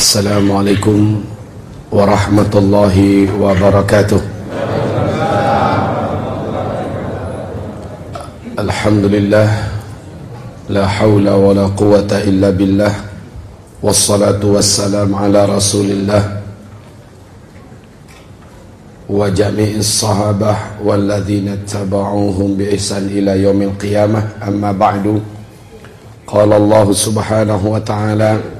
السلام عليكم ورحمة الله وبركاته. الحمد لله لا حول ولا قوة إلا بالله والصلاة والسلام على رسول الله وجميع الصحابة والذين اتبعوهم بإحسان إلى يوم القيامة. أما بعد قال الله سبحانه وتعالى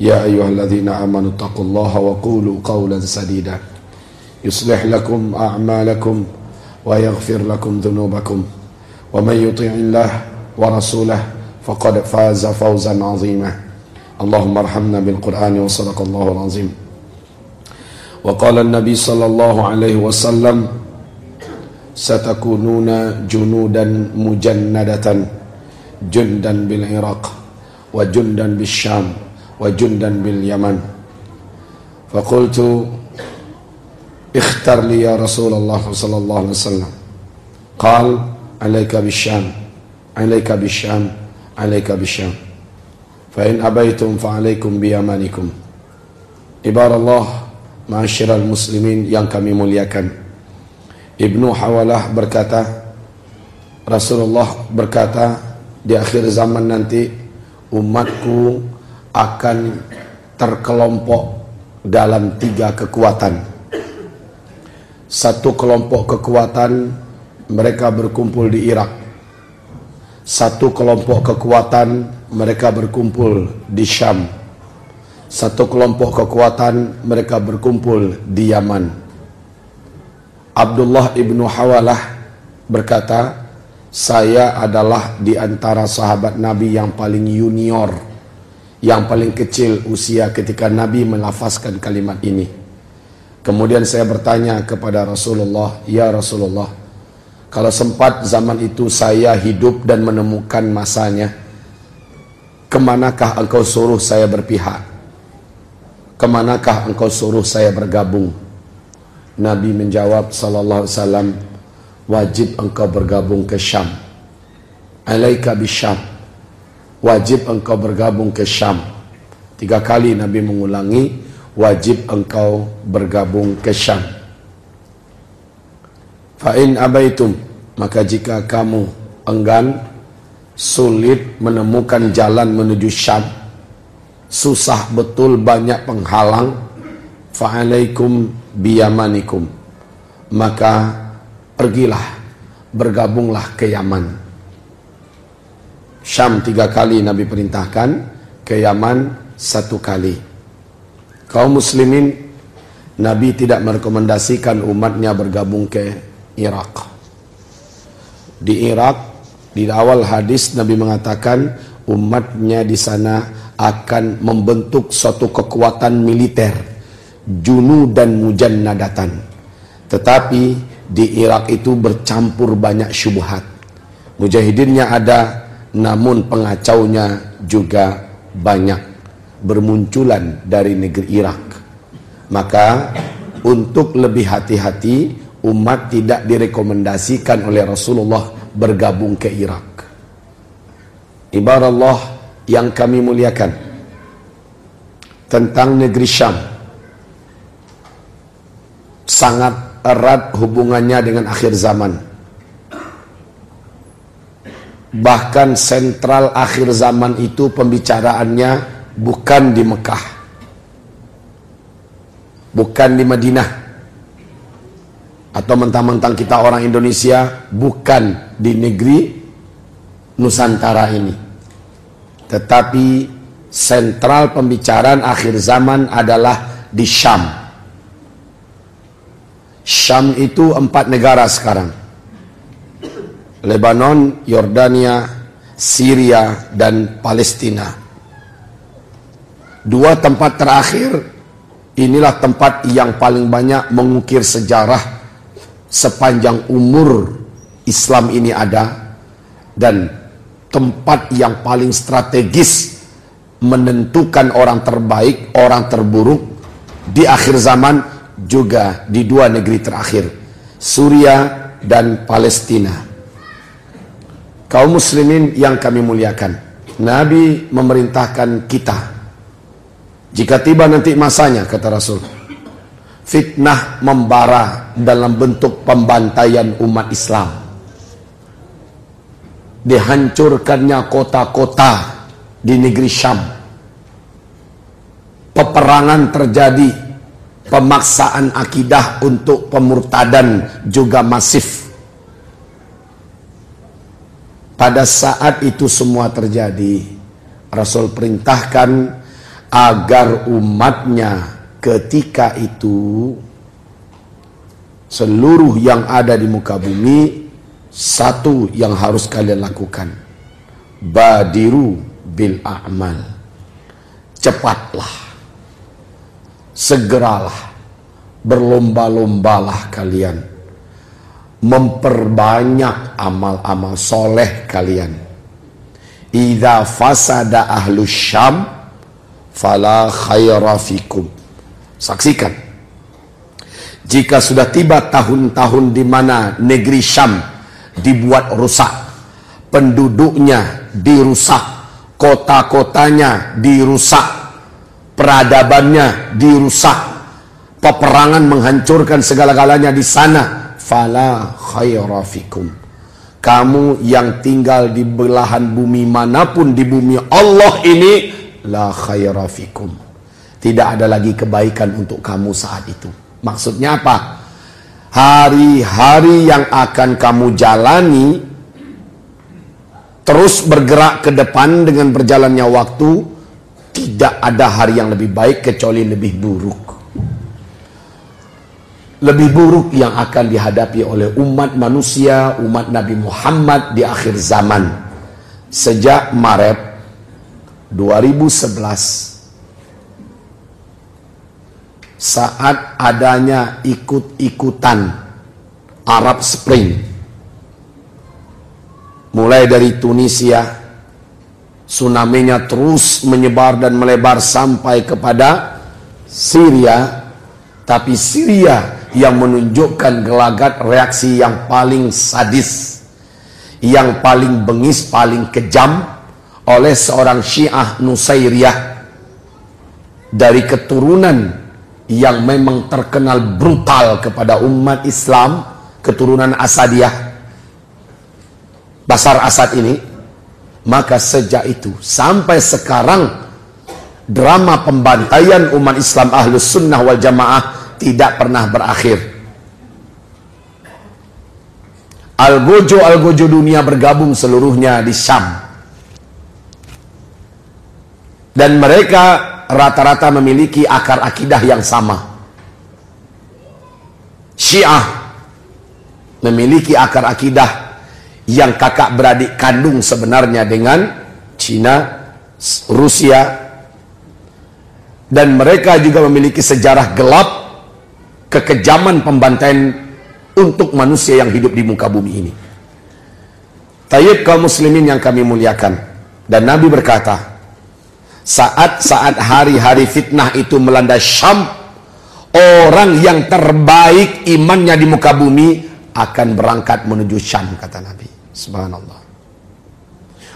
يا أيها الذين آمنوا اتقوا الله وقولوا قولا سديدا. يصلح لكم أعمالكم ويغفر لكم ذنوبكم. ومن يطع الله ورسوله فقد فاز فوزا عظيما. اللهم ارحمنا بالقرآن وصدق الله العظيم. وقال النبي صلى الله عليه وسلم ستكونون جنودا مجندة جندا بالعراق وجندا بالشام. وجندا باليمن فقلت اختر لي يا رسول الله صلى الله عليه وسلم قال عليك بالشام عليك بالشام عليك بالشام فإن أبيتم فعليكم بيمانكم عباد الله معاشر muslimin yang kami muliakan Ibnu Hawalah berkata Rasulullah berkata di akhir zaman nanti umatku akan terkelompok dalam tiga kekuatan. Satu kelompok kekuatan mereka berkumpul di Irak. Satu kelompok kekuatan mereka berkumpul di Syam. Satu kelompok kekuatan mereka berkumpul di Yaman. Abdullah ibnu Hawalah berkata, saya adalah di antara sahabat Nabi yang paling junior, yang paling kecil usia ketika Nabi melafazkan kalimat ini. Kemudian saya bertanya kepada Rasulullah, Ya Rasulullah, kalau sempat zaman itu saya hidup dan menemukan masanya, ke manakah engkau suruh saya berpihak? ke manakah engkau suruh saya bergabung? Nabi menjawab sallallahu alaihi wasallam, wajib engkau bergabung ke Syam. Alaika bisyam. Wajib engkau bergabung ke Syam. Tiga kali Nabi mengulangi, wajib engkau bergabung ke Syam. Fa'in abaitum, maka jika kamu enggan, sulit menemukan jalan menuju Syam, susah betul banyak penghalang fa'alaikum biyamanikum maka pergilah bergabunglah ke Yaman Syam tiga kali Nabi perintahkan ke Yaman satu kali. Kaum muslimin Nabi tidak merekomendasikan umatnya bergabung ke Irak di Irak di awal hadis Nabi mengatakan umatnya di sana akan membentuk suatu kekuatan militer junu dan mujannadatan. Tetapi di Irak itu bercampur banyak syubhat. Mujahidinnya ada namun pengacaunya juga banyak bermunculan dari negeri Irak. Maka untuk lebih hati-hati umat tidak direkomendasikan oleh Rasulullah bergabung ke Irak. Ibarat Allah yang kami muliakan tentang negeri Syam. Sangat erat hubungannya dengan akhir zaman bahkan sentral akhir zaman itu pembicaraannya bukan di Mekah bukan di Madinah atau mentang-mentang kita orang Indonesia bukan di negeri Nusantara ini tetapi sentral pembicaraan akhir zaman adalah di Syam. Syam itu empat negara sekarang. Lebanon, Yordania, Syria, dan Palestina. Dua tempat terakhir inilah tempat yang paling banyak mengukir sejarah sepanjang umur Islam ini ada dan tempat yang paling strategis menentukan orang terbaik, orang terburuk di akhir zaman juga di dua negeri terakhir, Suria dan Palestina. Kaum muslimin yang kami muliakan, Nabi memerintahkan kita jika tiba nanti masanya, kata Rasul, fitnah membara dalam bentuk pembantaian umat Islam. Dihancurkannya kota-kota di negeri Syam. Peperangan terjadi, pemaksaan akidah untuk pemurtadan juga masif. Pada saat itu semua terjadi, Rasul perintahkan agar umatnya ketika itu seluruh yang ada di muka bumi satu yang harus kalian lakukan. Badiru bil a'mal. Cepatlah. Segeralah. Berlomba-lombalah kalian memperbanyak amal-amal soleh kalian idza fasada ahlus syam fala khaira fikum. Saksikan. Jika sudah tiba tahun-tahun di mana negeri Syam dibuat rusak, penduduknya dirusak, kota-kotanya dirusak, peradabannya dirusak, peperangan menghancurkan segala-galanya di sana, fala khaira fikum. Kamu yang tinggal di belahan bumi mana pun di bumi Allah ini la khaira fikum. Tidak ada lagi kebaikan untuk kamu saat itu. Maksudnya apa? Hari-hari yang akan kamu jalani terus bergerak ke depan dengan berjalannya waktu tidak ada hari yang lebih baik kecuali lebih buruk. Lebih buruk yang akan dihadapi oleh umat manusia, umat Nabi Muhammad di akhir zaman. Sejak Maret 2011 saat adanya ikut-ikutan Arab Spring mulai dari Tunisia tsunami-nya terus menyebar dan melebar sampai kepada Syria tapi Syria yang menunjukkan gelagat reaksi yang paling sadis yang paling bengis, paling kejam oleh seorang Syiah Nusairiyah dari keturunan yang memang terkenal brutal kepada umat Islam, keturunan Asadiyah. Basar Asad ini, maka sejak itu sampai sekarang drama pembantaian umat Islam Ahlus Sunnah wal Jamaah tidak pernah berakhir. Algojo-algojo dunia bergabung seluruhnya di Syam dan mereka rata-rata memiliki akar akidah yang sama. Syiah memiliki akar akidah yang kakak beradik kandung sebenarnya dengan Cina, Rusia, dan mereka juga memiliki sejarah gelap kekejaman pembantaian untuk manusia yang hidup di muka bumi ini. Tayyib kaum muslimin yang kami muliakan dan Nabi berkata, saat-saat hari-hari fitnah itu melanda Syam, orang yang terbaik imannya di muka bumi akan berangkat menuju Syam, kata Nabi. Subhanallah.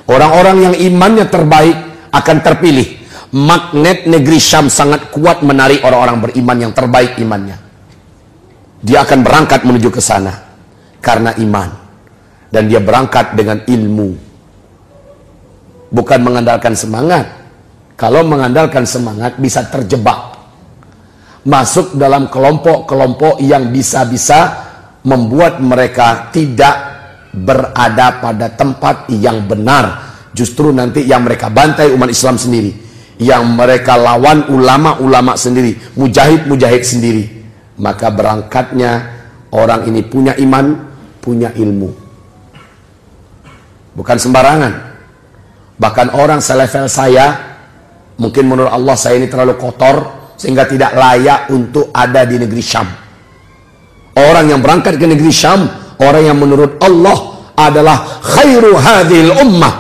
Orang-orang yang imannya terbaik akan terpilih. Magnet negeri Syam sangat kuat menarik orang-orang beriman yang terbaik imannya. Dia akan berangkat menuju ke sana karena iman. Dan dia berangkat dengan ilmu. Bukan mengandalkan semangat, kalau mengandalkan semangat bisa terjebak. Masuk dalam kelompok-kelompok yang bisa-bisa membuat mereka tidak berada pada tempat yang benar. Justru nanti yang mereka bantai umat Islam sendiri. Yang mereka lawan ulama-ulama sendiri. Mujahid-mujahid sendiri. Maka berangkatnya orang ini punya iman, punya ilmu. Bukan sembarangan. Bahkan orang selevel saya Mungkin menurut Allah saya ini terlalu kotor sehingga tidak layak untuk ada di negeri Syam. Orang yang berangkat ke negeri Syam, orang yang menurut Allah adalah khairu hadhil ummah,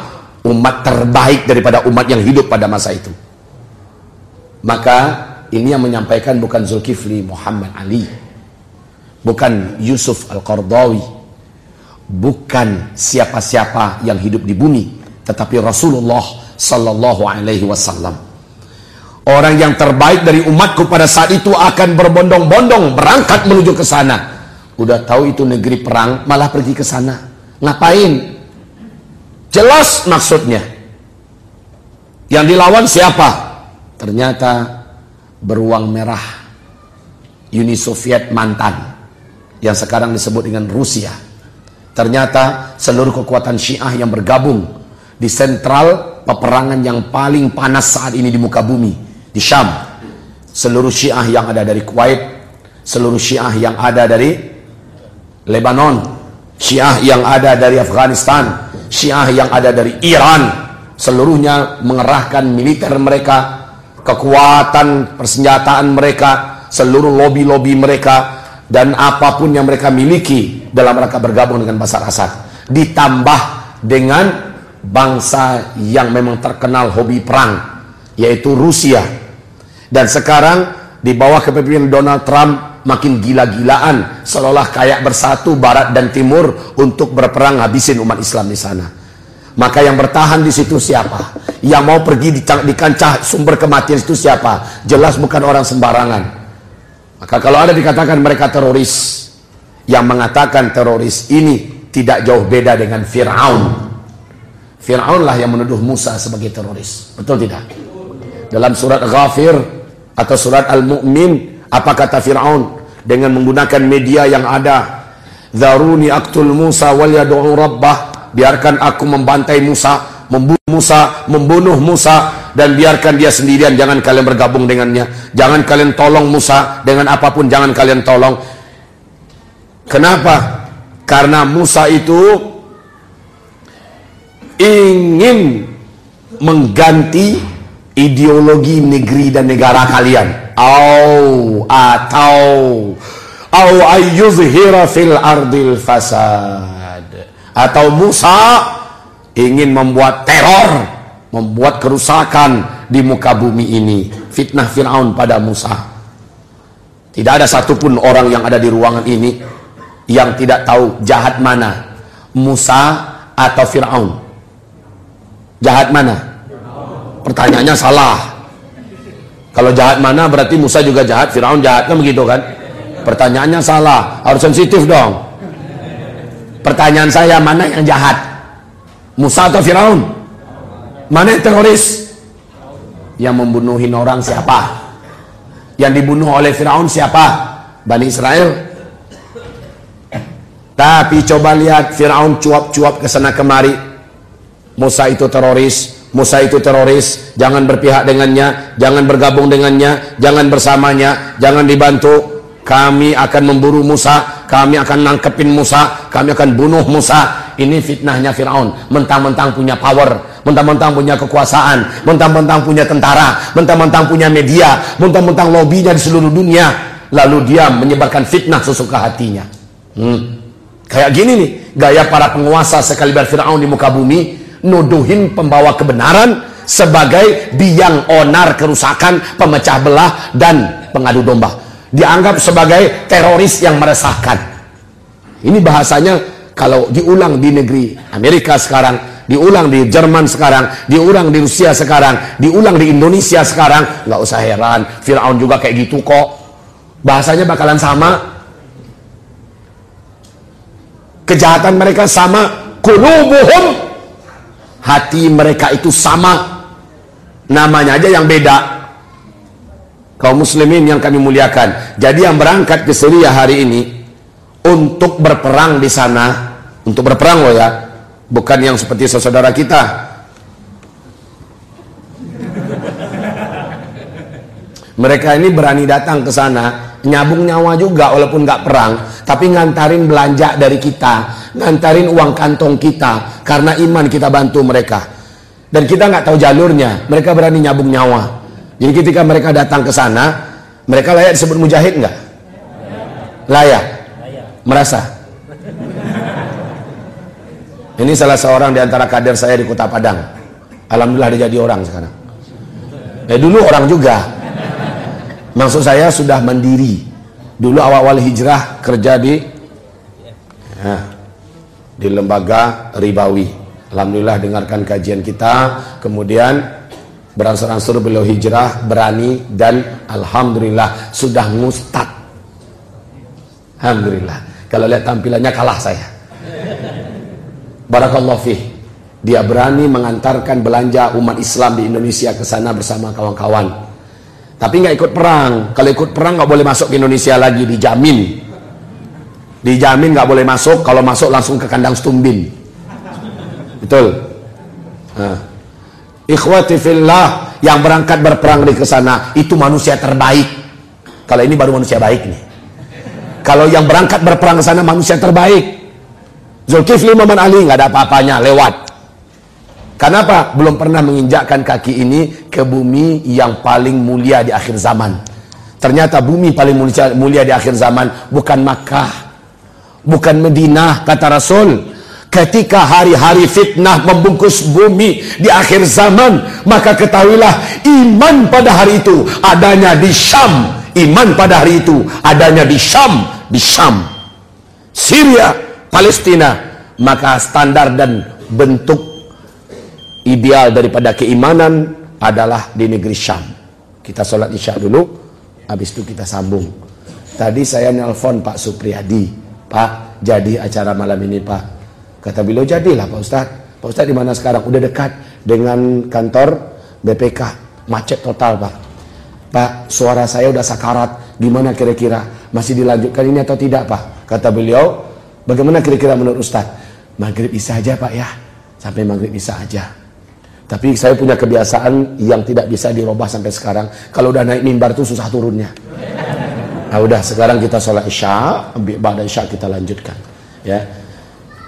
umat terbaik daripada umat yang hidup pada masa itu. Maka ini yang menyampaikan bukan Zulkifli Muhammad Ali, bukan Yusuf Al-Qardawi, bukan siapa-siapa yang hidup di bumi, tetapi Rasulullah sallallahu alaihi wasallam. Orang yang terbaik dari umatku pada saat itu akan berbondong-bondong berangkat menuju ke sana. Udah tahu itu negeri perang, malah pergi ke sana. Ngapain? Jelas maksudnya. Yang dilawan siapa? Ternyata beruang merah Uni Soviet mantan yang sekarang disebut dengan Rusia. Ternyata seluruh kekuatan Syiah yang bergabung di sentral peperangan yang paling panas saat ini di muka bumi di Syam. Seluruh Syiah yang ada dari Kuwait, seluruh Syiah yang ada dari Lebanon, Syiah yang ada dari Afghanistan, Syiah yang ada dari Iran, seluruhnya mengerahkan militer mereka, kekuatan persenjataan mereka, seluruh lobi-lobi mereka dan apa pun yang mereka miliki dalam rangka bergabung dengan Basar Asad. Ditambah dengan bangsa yang memang terkenal hobi perang yaitu Rusia. Dan sekarang di bawah kepemimpinan Donald Trump makin gila-gilaan seolah kayak bersatu barat dan timur untuk berperang habisin umat Islam di sana maka yang bertahan di situ siapa yang mau pergi di, di kancah sumber kematian itu siapa jelas bukan orang sembarangan maka kalau ada dikatakan mereka teroris, yang mengatakan teroris ini tidak jauh beda dengan Fir'aun. Fir'aun lah yang menuduh Musa sebagai teroris. Betul tidak? Dalam surat Ghafir atau surat Al-Mu'min, apa kata Fir'aun? Dengan menggunakan media yang ada. Zaruni aktul Musa wal yadu'u rabbah. Biarkan aku membantai Musa, membunuh Musa, membunuh Musa dan biarkan dia sendirian. Jangan kalian bergabung dengannya. Jangan kalian tolong Musa dengan apa pun. Jangan kalian tolong. Kenapa? Karena Musa itu ingin mengganti ideologi negeri dan negara kalian. Au atau au ayyuzhira fil ardil fasad atau Musa ingin membuat teror membuat kerusakan di muka bumi ini. Fitnah Fir'aun pada Musa. Tidak ada satupun orang yang ada di ruangan ini yang tidak tahu jahat mana. Musa atau Fir'aun? Jahat mana? Pertanyaannya salah. Kalau jahat mana berarti Musa juga jahat Fir'aun jahat kan begitu kan? Pertanyaannya salah. Harus sensitif dong pertanyaan saya mana yang jahat Musa atau Fir'aun Mana yang teroris? Yang membunuhin orang siapa? Yang dibunuh oleh Firaun siapa? Bani Israel. Tapi coba lihat Firaun cuap-cuap ke sana kemari. Musa itu teroris, Musa itu teroris, jangan berpihak dengannya, jangan bergabung dengannya, jangan bersamanya, jangan dibantu. Kami akan memburu Musa, kami akan nangkepin Musa, kami akan bunuh Musa. Ini fitnahnya Firaun, mentang-mentang punya power, mentang-mentang punya kekuasaan, mentang-mentang punya tentara, mentang-mentang punya media, mentang-mentang lobbynya di seluruh dunia, lalu dia menyebarkan fitnah sesuka hatinya. Hmm. Kayak gini nih, gaya para penguasa sekaliber Fir'aun di muka bumi, nuduhin pembawa kebenaran sebagai biang onar kerusakan, pemecah belah, dan pengadu domba. Dianggap sebagai teroris yang meresahkan. Ini bahasanya kalau diulang di negeri Amerika sekarang, diulang di Jerman sekarang, diulang di Rusia sekarang, diulang di Indonesia sekarang, nggak usah heran, Fir'aun juga kayak gitu kok. Bahasanya bakalan sama. Kejahatan mereka sama, kulubuhum. Hati mereka itu sama. Namanya aja yang beda. Kaum muslimin yang kami muliakan. Jadi yang berangkat ke Syria hari ini untuk berperang di sana, untuk berperang loh ya, bukan yang seperti saudara kita mereka ini berani datang ke sana nyabung nyawa juga walaupun nggak perang tapi ngantarin belanja dari kita ngantarin uang kantong kita karena iman kita bantu mereka Dan kita nggak tahu jalurnya. Mereka berani nyabung nyawa. Jadi ketika mereka datang ke sana, mereka layak disebut mujahid nggak? Layak. Merasa. Ini salah seorang di antara kader saya di Kota Padang. Alhamdulillah dia jadi orang sekarang. Eh dulu orang juga. Maksud saya sudah mandiri. Dulu awal-awal hijrah kerja di ya, di lembaga ribawi. Alhamdulillah dengarkan kajian kita, kemudian beransur-ansur beliau hijrah, berani dan alhamdulillah sudah ngustad. Alhamdulillah. Kalau lihat tampilannya kalah saya. Barakallahu fih. Dia berani mengantarkan belanja umat Islam di Indonesia ke sana bersama kawan-kawan. Tapi nggak ikut perang. Kalau ikut perang nggak boleh masuk ke Indonesia lagi, dijamin. Dijamin nggak boleh masuk. Kalau masuk langsung ke kandang stumbin. Betul. Nah. Ikhwati fillah yang berangkat berperang di ke sana itu manusia terbaik. Kalau ini baru manusia baik nih. Kalau yang berangkat berperang ke sana manusia terbaik. Zulkifli Muhammad Ali nggak ada apa-apanya lewat. Kenapa? Belum pernah menginjakkan kaki ini ke bumi yang paling mulia di akhir zaman. Ternyata bumi paling mulia, mulia di akhir zaman bukan Makkah, bukan Madinah kata Rasul. Ketika hari-hari fitnah membungkus bumi di akhir zaman, maka ketahuilah iman pada hari itu adanya di Syam. Iman pada hari itu adanya di Syam, di Syam. Syria, Palestina, maka standar dan bentuk ideal daripada keimanan adalah di negeri Syam. Kita sholat isya dulu, habis itu kita sambung. Tadi saya nelpon Pak Supriyadi, Pak, jadi acara malam ini Pak. Kata beliau jadilah Pak Ustaz. Pak Ustaz di mana sekarang? Udah dekat dengan kantor BPK. Macet total Pak. Pak, suara saya udah sakarat. Gimana kira-kira? Masih dilanjutkan ini atau tidak Pak? Kata beliau, bagaimana kira-kira menurut Ustaz? Maghrib bisa aja Pak ya. Sampai maghrib bisa aja. Tapi saya punya kebiasaan yang tidak bisa dirubah sampai sekarang. Kalau udah naik mimbar tuh susah turunnya. Nah udah sekarang kita sholat isya, pada isya kita lanjutkan. Ya,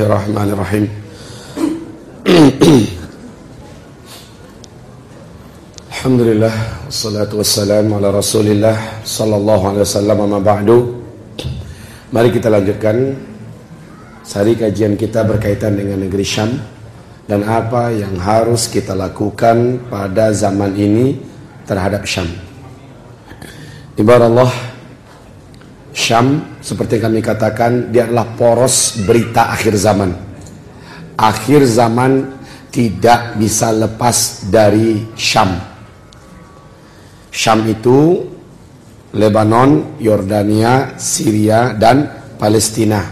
wabarakatuh. Bismillahirrahmanirrahim. Alhamdulillah wassalatu wassalamu ala Rasulillah sallallahu alaihi wasallam amma ba'du. Mari kita lanjutkan sari kajian kita berkaitan dengan negeri Syam dan apa yang harus kita lakukan pada zaman ini terhadap Syam. Ibarat Allah Syam seperti kami katakan dia adalah poros berita akhir zaman. Akhir zaman tidak bisa lepas dari Syam. Syam itu Lebanon, Yordania, Syria dan Palestina.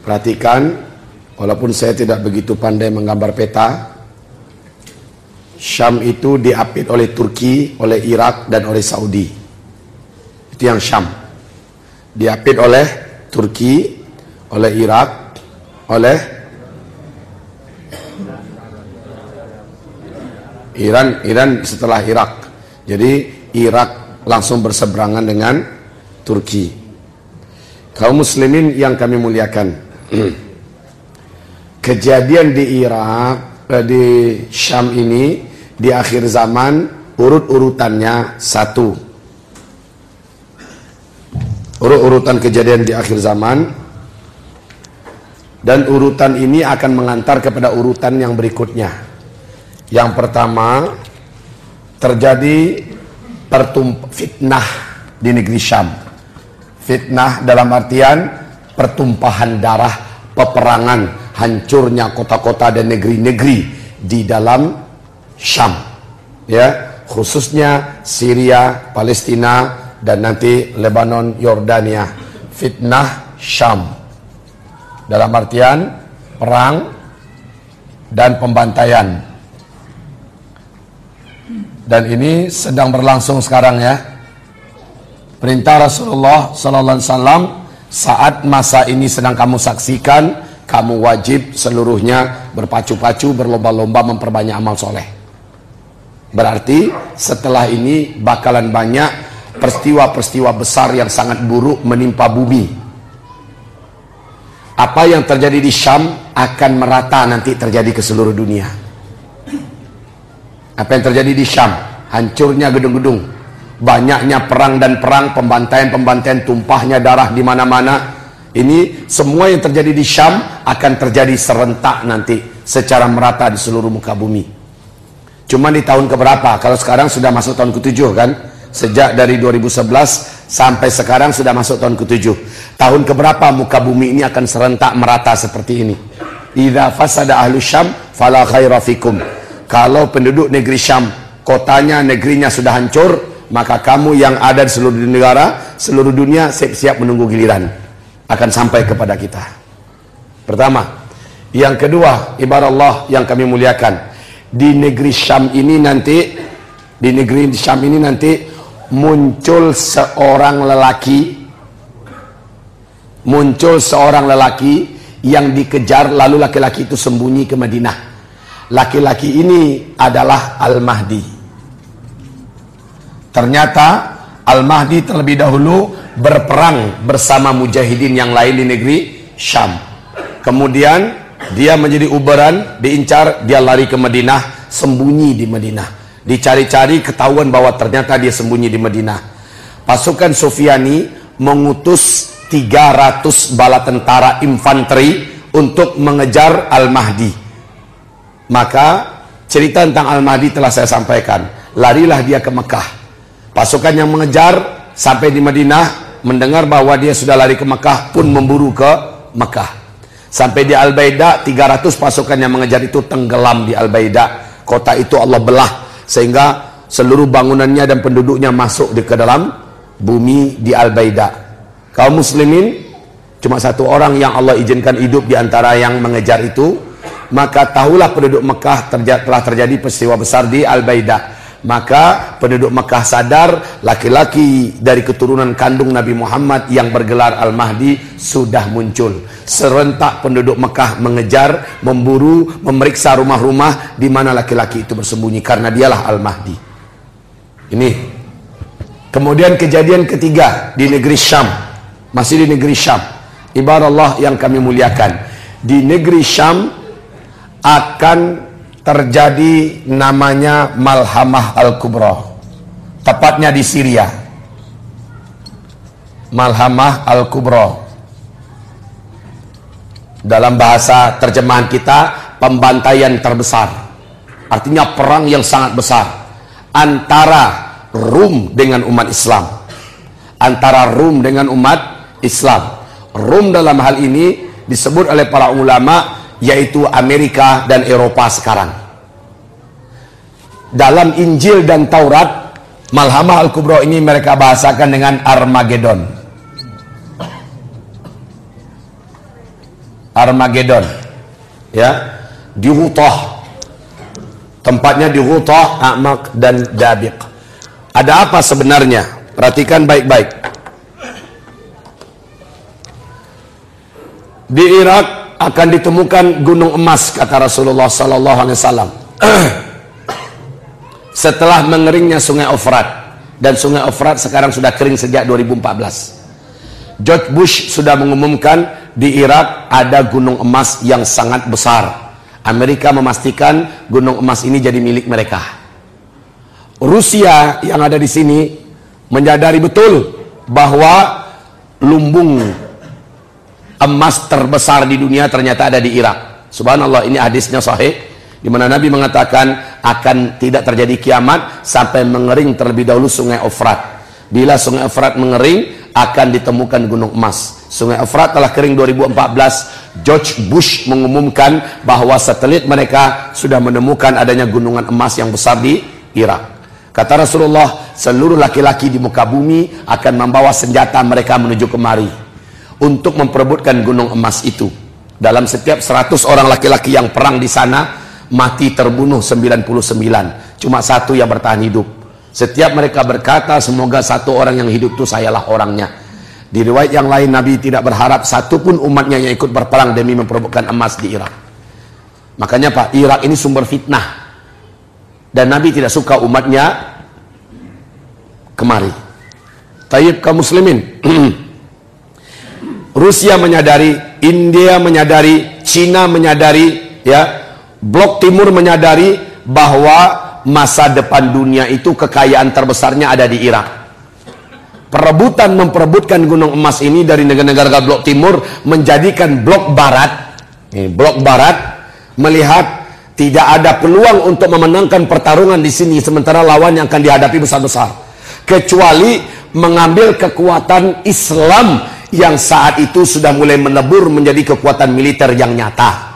Perhatikan, walaupun saya tidak begitu pandai menggambar peta, Syam itu diapit oleh Turki, oleh Irak dan oleh Saudi. Itu yang Syam. Diapit oleh Turki, oleh Irak, oleh Iran, Iran setelah Irak. Jadi Irak langsung berseberangan dengan Turki. Kaum muslimin yang kami muliakan. Kejadian di Irak, eh, di Syam ini di akhir zaman urut-urutannya satu. Urut-urutan kejadian di akhir zaman dan urutan ini akan mengantar kepada urutan yang berikutnya. Yang pertama terjadi pertump fitnah di negeri Syam. Fitnah dalam artian pertumpahan darah, peperangan, hancurnya kota-kota dan negeri-negeri di dalam Syam. Ya, khususnya Syria, Palestina dan nanti Lebanon, Yordania. Fitnah Syam. Dalam artian perang dan pembantaian. Dan ini sedang berlangsung sekarang ya. Perintah Rasulullah sallallahu alaihi wasallam saat masa ini sedang kamu saksikan, kamu wajib seluruhnya berpacu-pacu berlomba-lomba memperbanyak amal soleh. Berarti setelah ini bakalan banyak peristiwa-peristiwa besar yang sangat buruk menimpa bumi. Apa yang terjadi di Syam akan merata nanti terjadi ke seluruh dunia. Apa yang terjadi di Syam? Hancurnya gedung-gedung. Banyaknya perang dan perang, pembantaian-pembantaian, tumpahnya darah di mana-mana. Ini semua yang terjadi di Syam akan terjadi serentak nanti secara merata di seluruh muka bumi. Cuma di tahun keberapa? Kalau sekarang sudah masuk tahun ke-7 kan? Sejak dari 2011 sampai sekarang sudah masuk tahun ke-7. Tahun keberapa muka bumi ini akan serentak merata seperti ini? Idza fasada ahlu Syam fala khaira. Kalau penduduk negeri Syam kotanya negerinya sudah hancur, maka kamu yang ada di seluruh negara, seluruh dunia siap-siap menunggu giliran akan sampai kepada kita. Pertama, yang kedua, ibarat Allah yang kami muliakan di negeri Syam ini nanti di negeri Syam ini nanti muncul seorang lelaki muncul seorang lelaki yang dikejar lalu laki-laki itu sembunyi ke Madinah. Laki-laki ini adalah Al-Mahdi. Ternyata Al-Mahdi terlebih dahulu berperang bersama mujahidin yang lain di negeri Syam. Kemudian dia menjadi uberan, diincar, dia lari ke Madinah, sembunyi di Madinah. Dicari-cari ketahuan bahwa ternyata dia sembunyi di Madinah. Pasukan Sofiani mengutus 300 bala tentara infanteri untuk mengejar Al-Mahdi. Maka cerita tentang Al-Mahdi telah saya sampaikan. Larilah dia ke Mekah. Pasukan yang mengejar sampai di Madinah mendengar bahwa dia sudah lari ke Mekah pun memburu ke Mekah. Sampai di Al-Baida 300 pasukan yang mengejar itu tenggelam di Al-Baida. Kota itu Allah belah sehingga seluruh bangunannya dan penduduknya masuk di ke dalam bumi di Al-Baida. Kaum muslimin cuma satu orang yang Allah izinkan hidup di antara yang mengejar itu, maka tahulah penduduk Mekah telah terjadi peristiwa besar di Al-Baida. Maka penduduk Mekah sadar laki-laki dari keturunan kandung Nabi Muhammad yang bergelar Al-Mahdi sudah muncul. Serentak penduduk Mekah mengejar, memburu, memeriksa rumah-rumah di mana laki-laki itu bersembunyi karena dialah Al-Mahdi. Ini. Kemudian kejadian ketiga di negeri Syam. Masih di negeri Syam. Ibarat Allah yang kami muliakan. Di negeri Syam akan terjadi namanya Malhamah Al-Kubra. Tepatnya di Syria. Malhamah Al-Kubra. Dalam bahasa terjemahan kita, pembantaian terbesar. Artinya perang yang sangat besar antara Rum dengan umat Islam. antara Rum dengan umat Islam. Rum dalam hal ini disebut oleh para ulama yaitu Amerika dan Eropa sekarang. Dalam Injil dan Taurat, Malhamah Al-Kubra ini mereka bahasakan dengan Armageddon. Armageddon. Ya, di Hutah. Tempatnya di Hutah, A'maq dan Dabiq. Ada apa sebenarnya? Perhatikan baik-baik. Di Irak akan ditemukan gunung emas kata Rasulullah sallallahu alaihi wasallam. Setelah mengeringnya Sungai Ofrat dan Sungai Ofrat sekarang sudah kering sejak 2014. George Bush sudah mengumumkan di Irak ada gunung emas yang sangat besar. Amerika memastikan gunung emas ini jadi milik mereka. Rusia yang ada di sini menyadari betul bahwa lumbung emas terbesar di dunia ternyata ada di Irak. Subhanallah ini hadisnya sahih di mana Nabi mengatakan akan tidak terjadi kiamat sampai mengering terlebih dahulu sungai Efrat. Bila sungai Efrat mengering akan ditemukan gunung emas. Sungai Efrat telah kering 2014. George Bush mengumumkan bahwa satelit mereka sudah menemukan adanya gunungan emas yang besar di Irak. Kata Rasulullah, seluruh laki-laki di muka bumi akan membawa senjata mereka menuju kemari untuk memperebutkan gunung emas itu. Dalam setiap 100 orang laki-laki yang perang di sana, mati terbunuh 99. Cuma satu yang bertahan hidup. Setiap mereka berkata, semoga satu orang yang hidup itu sayalah orangnya. Di riwayat yang lain, Nabi tidak berharap satu pun umatnya yang ikut berperang demi memperebutkan emas di Irak. Makanya Pak, Irak ini sumber fitnah dan Nabi tidak suka umatnya kemari. Tayyib kaum muslimin. Rusia menyadari, India menyadari, Cina menyadari, ya, Blok Timur menyadari bahwa masa depan dunia itu kekayaan terbesarnya ada di Irak. Perebutan memperebutkan gunung emas ini dari negara-negara Blok Timur menjadikan Blok Barat, Blok Barat melihat tidak ada peluang untuk memenangkan pertarungan di sini sementara lawan yang akan dihadapi besar-besar. Kecuali mengambil kekuatan Islam yang saat itu sudah mulai menebur menjadi kekuatan militer yang nyata.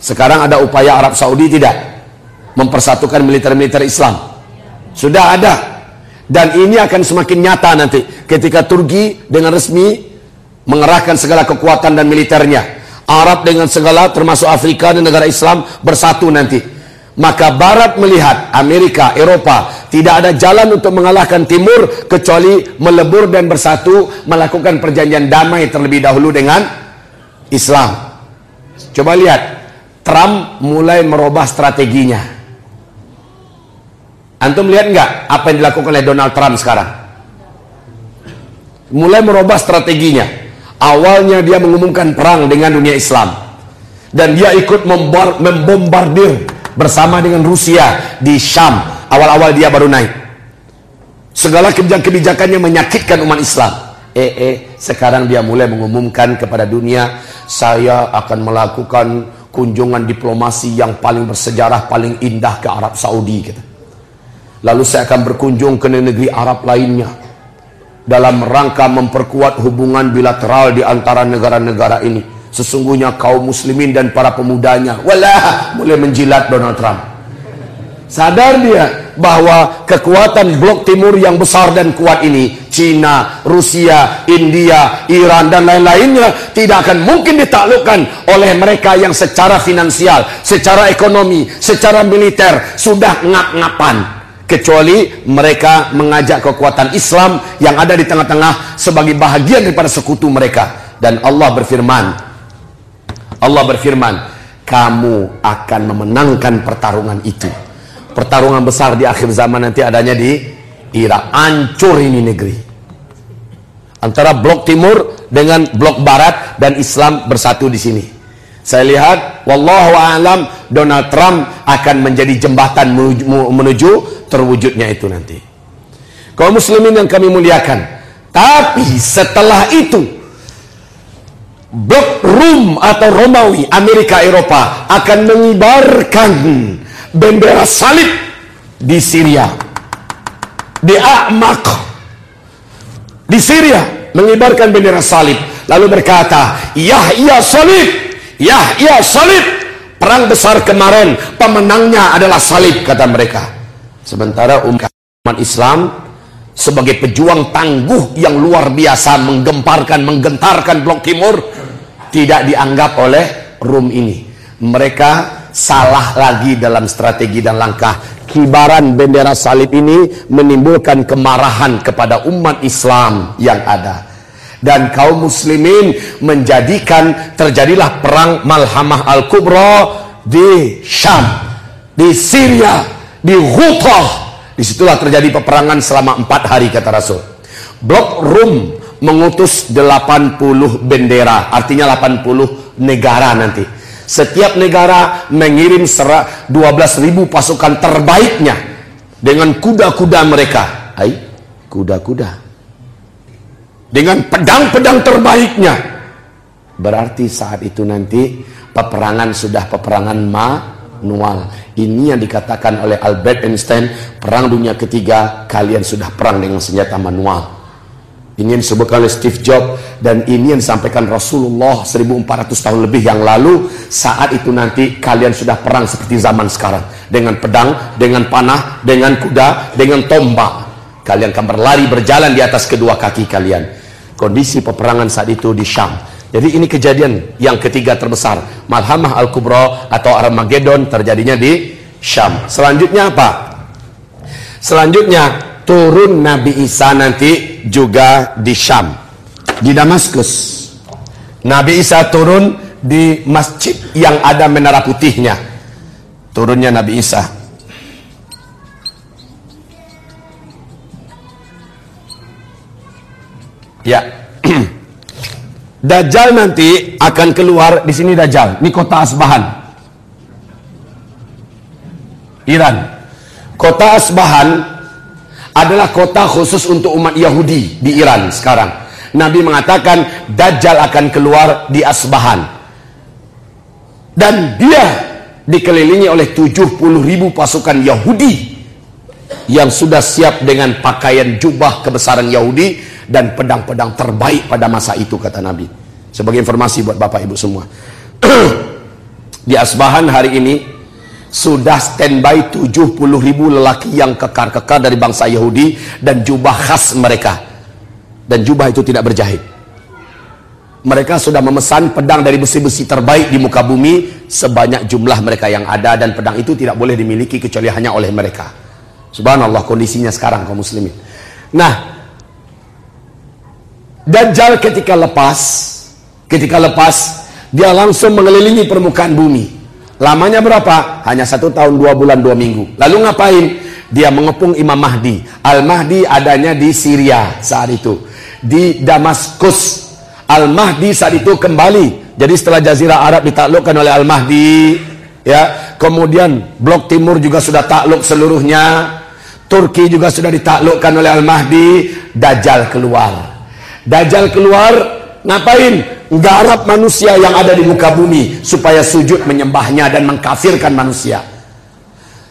Sekarang ada upaya Arab Saudi tidak mempersatukan militer-militer Islam. Sudah ada. Dan ini akan semakin nyata nanti ketika Turki dengan resmi mengerahkan segala kekuatan dan militernya Arab dengan segala termasuk Afrika dan negara Islam bersatu nanti. Maka Barat melihat Amerika, Eropa tidak ada jalan untuk mengalahkan Timur kecuali melebur dan bersatu melakukan perjanjian damai terlebih dahulu dengan Islam. Coba lihat, Trump mulai merubah strateginya. Antum lihat nggak apa yang dilakukan oleh Donald Trump sekarang? Mulai merubah strateginya. Awalnya dia mengumumkan perang dengan dunia Islam. Dan dia ikut membombardir bersama dengan Rusia di Syam. Awal-awal dia baru naik. Segala kebijakan-kebijakannya menyakitkan umat Islam. Eh, eh, sekarang dia mulai mengumumkan kepada dunia, saya akan melakukan kunjungan diplomasi yang paling bersejarah, paling indah ke Arab Saudi. Gitu. Lalu saya akan berkunjung ke negeri Arab lainnya dalam rangka memperkuat hubungan bilateral di antara negara-negara ini. Sesungguhnya kaum muslimin dan para pemudanya walah mulai menjilat Donald Trump. Sadar dia bahwa kekuatan blok timur yang besar dan kuat ini Cina, Rusia, India, Iran dan lain-lainnya tidak akan mungkin ditaklukkan oleh mereka yang secara finansial, secara ekonomi, secara militer sudah ngap-ngapan. Kecuali mereka mengajak kekuatan Islam yang ada di tengah-tengah sebagai bahagian daripada sekutu mereka. Dan Allah berfirman Allah berfirman kamu akan memenangkan pertarungan itu pertarungan besar di akhir zaman nanti adanya di Irak hancur ini negeri antara blok timur dengan blok barat dan Islam bersatu di sini saya lihat wallahu alam Donald Trump akan menjadi jembatan menuju, menuju terwujudnya itu nanti. Kaum muslimin yang kami muliakan. Tapi setelah itu blok Rum atau Romawi Amerika Eropa akan mengibarkan bendera salib di Syria. Di A'maq. Di Syria mengibarkan bendera salib. Lalu berkata Yahya salib Yahya salib. Perang besar kemarin pemenangnya adalah salib kata mereka. Sementara umat Islam sebagai pejuang tangguh yang luar biasa menggemparkan menggentarkan blok timur tidak dianggap oleh Rum ini. Mereka salah lagi dalam strategi dan langkah kibaran bendera salib ini menimbulkan kemarahan kepada umat Islam yang ada. Dan kaum muslimin menjadikan terjadilah perang Malhamah Al-Kubra di Syam di Syria di Ghutah. Di situlah terjadi peperangan selama empat hari kata Rasul. Blok Rum mengutus 80 bendera artinya 80 negara nanti setiap negara mengirim 12.000 pasukan terbaiknya dengan kuda-kuda mereka. Kuda-kuda. Dengan pedang-pedang terbaiknya. Berarti saat itu nanti peperangan sudah peperangan manual. Ini yang dikatakan oleh Albert Einstein, perang dunia ketiga kalian sudah perang dengan senjata manual. Ini yang disebutkan oleh Steve Jobs dan ini yang disampaikan Rasulullah 1400 tahun lebih yang lalu saat itu nanti kalian sudah perang seperti zaman sekarang dengan pedang, dengan panah, dengan kuda, dengan tombak. Kalian akan berlari berjalan di atas kedua kaki kalian. Kondisi peperangan saat itu di Syam. Jadi ini kejadian yang ketiga terbesar. Malhamah Al-Kubra atau Armageddon terjadinya di Syam. Selanjutnya apa? Selanjutnya turun Nabi Isa nanti juga di Syam di Damaskus. Nabi Isa turun di masjid yang ada menara putihnya. Turunnya Nabi Isa. Ya. Dajjal nanti akan keluar di sini Dajjal ini kota Asbahan. Iran. Kota Asbahan adalah kota khusus untuk umat Yahudi di Iran sekarang. Nabi mengatakan Dajjal akan keluar di Asbahan. Dan dia dikelilingi oleh 70 ribu pasukan Yahudi yang sudah siap dengan pakaian jubah kebesaran Yahudi dan pedang-pedang terbaik pada masa itu kata Nabi. Sebagai informasi buat Bapak Ibu semua. di Asbahan hari ini sudah standby 70 ribu lelaki yang kekar-kekar dari bangsa Yahudi dan jubah khas mereka. Dan jubah itu tidak berjahit. Mereka sudah memesan pedang dari besi-besi terbaik di muka bumi sebanyak jumlah mereka yang ada dan pedang itu tidak boleh dimiliki kecuali hanya oleh mereka. Subhanallah kondisinya sekarang kaum muslimin. Nah Dajjal ketika lepas ketika lepas dia langsung mengelilingi permukaan bumi Lamanya berapa? Hanya satu tahun, dua bulan, dua minggu. Lalu ngapain? Dia mengepung Imam Mahdi. Al-Mahdi adanya di Syria saat itu. Di Damaskus. Al-Mahdi saat itu kembali. Jadi setelah Jazirah Arab ditaklukkan oleh Al-Mahdi. ya Kemudian blok timur juga sudah takluk seluruhnya. Turki juga sudah ditaklukkan oleh Al-Mahdi. Dajjal keluar. Dajjal keluar ngapain? Garap manusia yang ada di muka bumi supaya sujud menyembahnya dan mengkafirkan manusia.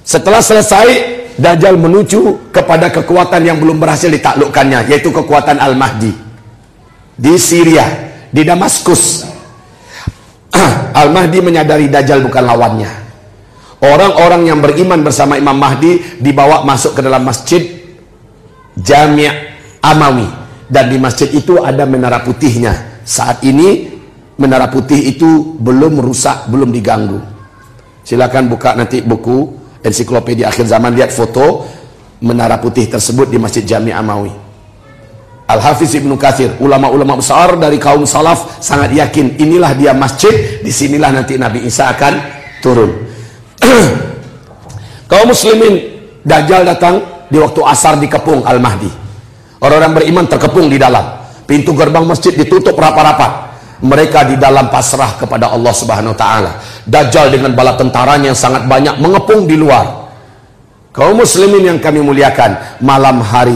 Setelah selesai, Dajjal menuju kepada kekuatan yang belum berhasil ditaklukkannya, yaitu kekuatan Al-Mahdi. Di Syria, di Damaskus. Al-Mahdi menyadari Dajjal bukan lawannya. Orang-orang yang beriman bersama Imam Mahdi dibawa masuk ke dalam masjid Jami' Amawi. Dan di masjid itu ada menara putihnya saat ini menara putih itu belum rusak, belum diganggu. Silakan buka nanti buku ensiklopedia akhir zaman lihat foto menara putih tersebut di Masjid Jami Amawi. Al-Hafiz Ibnu Kathir, ulama-ulama besar dari kaum salaf sangat yakin inilah dia masjid, di sinilah nanti Nabi Isa akan turun. kaum muslimin, Dajjal datang di waktu asar dikepung Al-Mahdi. Orang-orang beriman terkepung di dalam. Pintu gerbang masjid ditutup rapat-rapat. Mereka di dalam pasrah kepada Allah Subhanahu wa taala. Dajjal dengan bala tentaranya yang sangat banyak mengepung di luar. Kaum muslimin yang kami muliakan, malam hari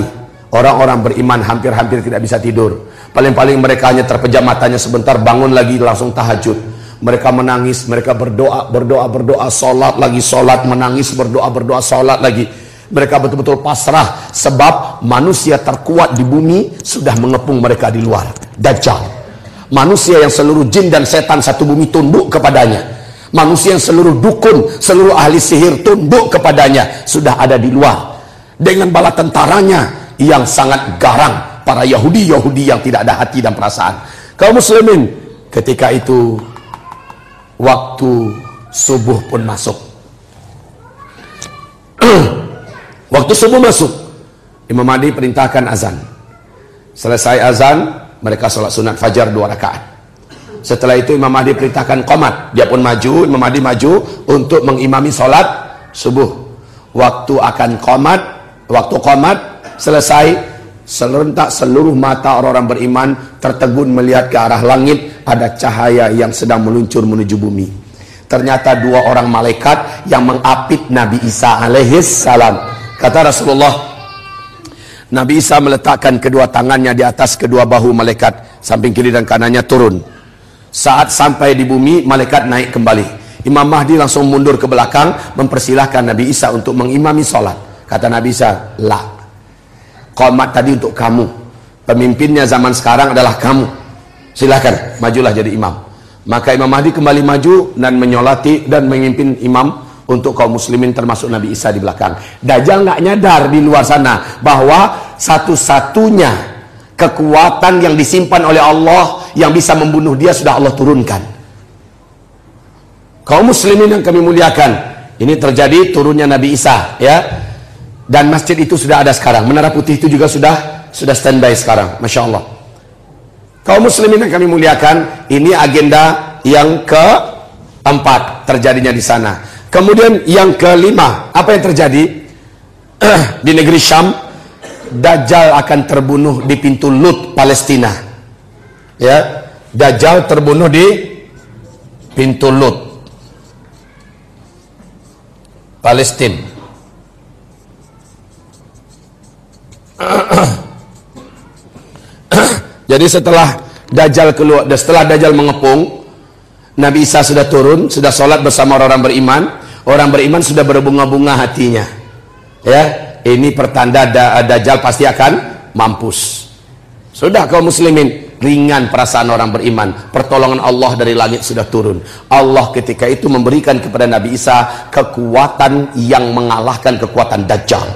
orang-orang beriman hampir-hampir tidak bisa tidur. Paling-paling mereka hanya terpejam matanya sebentar bangun lagi langsung tahajud. Mereka menangis, mereka berdoa, berdoa, berdoa, solat lagi, solat, menangis, berdoa, berdoa, solat lagi. Mereka betul-betul pasrah sebab manusia terkuat di bumi sudah mengepung mereka di luar. Dajjal. Manusia yang seluruh jin dan setan satu bumi tunduk kepadanya. Manusia yang seluruh dukun, seluruh ahli sihir tunduk kepadanya sudah ada di luar. Dengan bala tentaranya yang sangat garang para Yahudi-Yahudi yang tidak ada hati dan perasaan. Kaum muslimin ketika itu waktu subuh pun masuk. waktu subuh masuk, Imam Mahdi perintahkan azan. Selesai azan, mereka sholat sunat fajar dua rakaat. Setelah itu Imam Mahdi perintahkan komat. Dia pun maju, Imam Mahdi maju untuk mengimami sholat subuh. Waktu akan komat, waktu komat selesai, serentak seluruh mata orang-orang beriman tertegun melihat ke arah langit ada cahaya yang sedang meluncur menuju bumi. Ternyata dua orang malaikat yang mengapit Nabi Isa alaihis salam. Kata Rasulullah, Nabi Isa meletakkan kedua tangannya di atas kedua bahu malaikat, samping kiri dan kanannya turun. Saat sampai di bumi, malaikat naik kembali. Imam Mahdi langsung mundur ke belakang, mempersilahkan Nabi Isa untuk mengimami solat. Kata Nabi Isa, la. Qomat tadi untuk kamu. Pemimpinnya zaman sekarang adalah kamu. Silahkan, majulah jadi imam. Maka Imam Mahdi kembali maju dan menyolati dan memimpin imam untuk kaum muslimin termasuk Nabi Isa di belakang. Dajjal nggak nyadar di luar sana bahwa satu-satunya kekuatan yang disimpan oleh Allah yang bisa membunuh dia sudah Allah turunkan. Kaum muslimin yang kami muliakan, ini terjadi turunnya Nabi Isa ya. Dan masjid itu sudah ada sekarang. Menara putih itu juga sudah sudah standby sekarang. Masya Allah. Kaum muslimin yang kami muliakan, ini agenda yang keempat terjadinya di sana. Kemudian yang kelima, apa yang terjadi di negeri Syam? Dajjal akan terbunuh di pintu Lut, Palestina. Ya, Dajjal terbunuh di pintu Lut, Palestina. Jadi setelah Dajjal keluar, setelah Dajjal mengepung, Nabi Isa sudah turun, sudah sholat bersama orang-orang beriman. Orang beriman sudah berbunga-bunga hatinya. Ya, ini pertanda da Dajjal pasti akan mampus. Sudah kaum muslimin, ringan perasaan orang beriman. Pertolongan Allah dari langit sudah turun. Allah ketika itu memberikan kepada Nabi Isa kekuatan yang mengalahkan kekuatan Dajjal.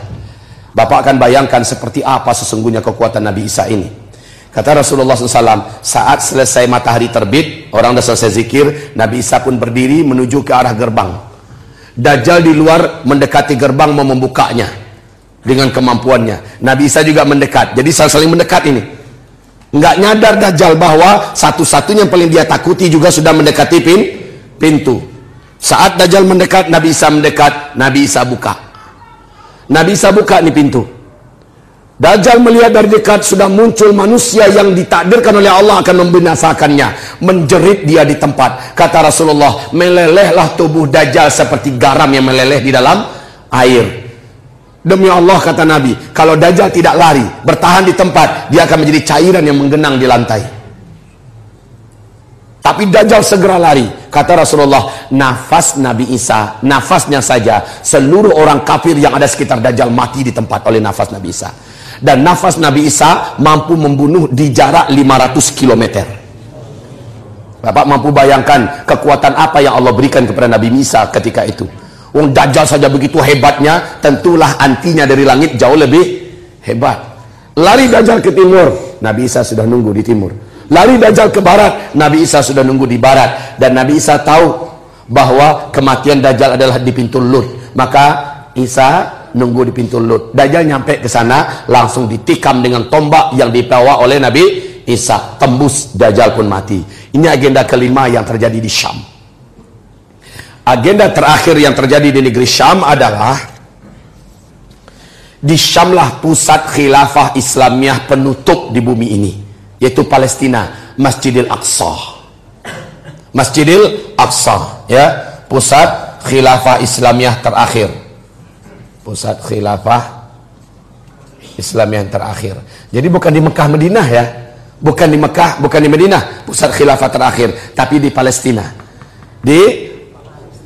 Bapak akan bayangkan seperti apa sesungguhnya kekuatan Nabi Isa ini. Kata Rasulullah SAW, saat selesai matahari terbit, orang sudah selesai zikir, Nabi Isa pun berdiri menuju ke arah gerbang. Dajjal di luar mendekati gerbang mau membukanya dengan kemampuannya. Nabi Isa juga mendekat. Jadi saling mendekat ini. Enggak nyadar Dajjal bahwa satu-satunya yang paling dia takuti juga sudah mendekati pin, pintu. Saat Dajjal mendekat, Nabi Isa mendekat, Nabi Isa buka. Nabi Isa buka nih pintu. Dajjal melihat dari dekat sudah muncul manusia yang ditakdirkan oleh Allah akan membinasakannya. Menjerit dia di tempat. Kata Rasulullah, melelehlah tubuh Dajjal seperti garam yang meleleh di dalam air. Demi Allah kata Nabi, kalau Dajjal tidak lari, bertahan di tempat, dia akan menjadi cairan yang menggenang di lantai. Tapi Dajjal segera lari. Kata Rasulullah, nafas Nabi Isa, nafasnya saja, seluruh orang kafir yang ada sekitar Dajjal mati di tempat oleh nafas Nabi Isa dan nafas Nabi Isa mampu membunuh di jarak 500 km. Bapak mampu bayangkan kekuatan apa yang Allah berikan kepada Nabi Isa ketika itu. Wong Dajjal saja begitu hebatnya, tentulah antinya dari langit jauh lebih hebat. Lari Dajjal ke timur, Nabi Isa sudah nunggu di timur. Lari Dajjal ke barat, Nabi Isa sudah nunggu di barat. Dan Nabi Isa tahu bahwa kematian Dajjal adalah di pintu Lut. Maka Isa nunggu di pintu Lut. Dajjal nyampe ke sana langsung ditikam dengan tombak yang dibawa oleh Nabi Isa. Tembus Dajjal pun mati. Ini agenda kelima yang terjadi di Syam. Agenda terakhir yang terjadi di negeri Syam adalah di Syamlah pusat khilafah Islamiyah penutup di bumi ini, yaitu Palestina, Masjidil Aqsa. Masjidil Aqsa, ya, pusat khilafah Islamiyah terakhir pusat khilafah Islam yang terakhir. Jadi bukan di Mekah Madinah ya. Bukan di Mekah, bukan di Madinah pusat khilafah terakhir, tapi di Palestina. Di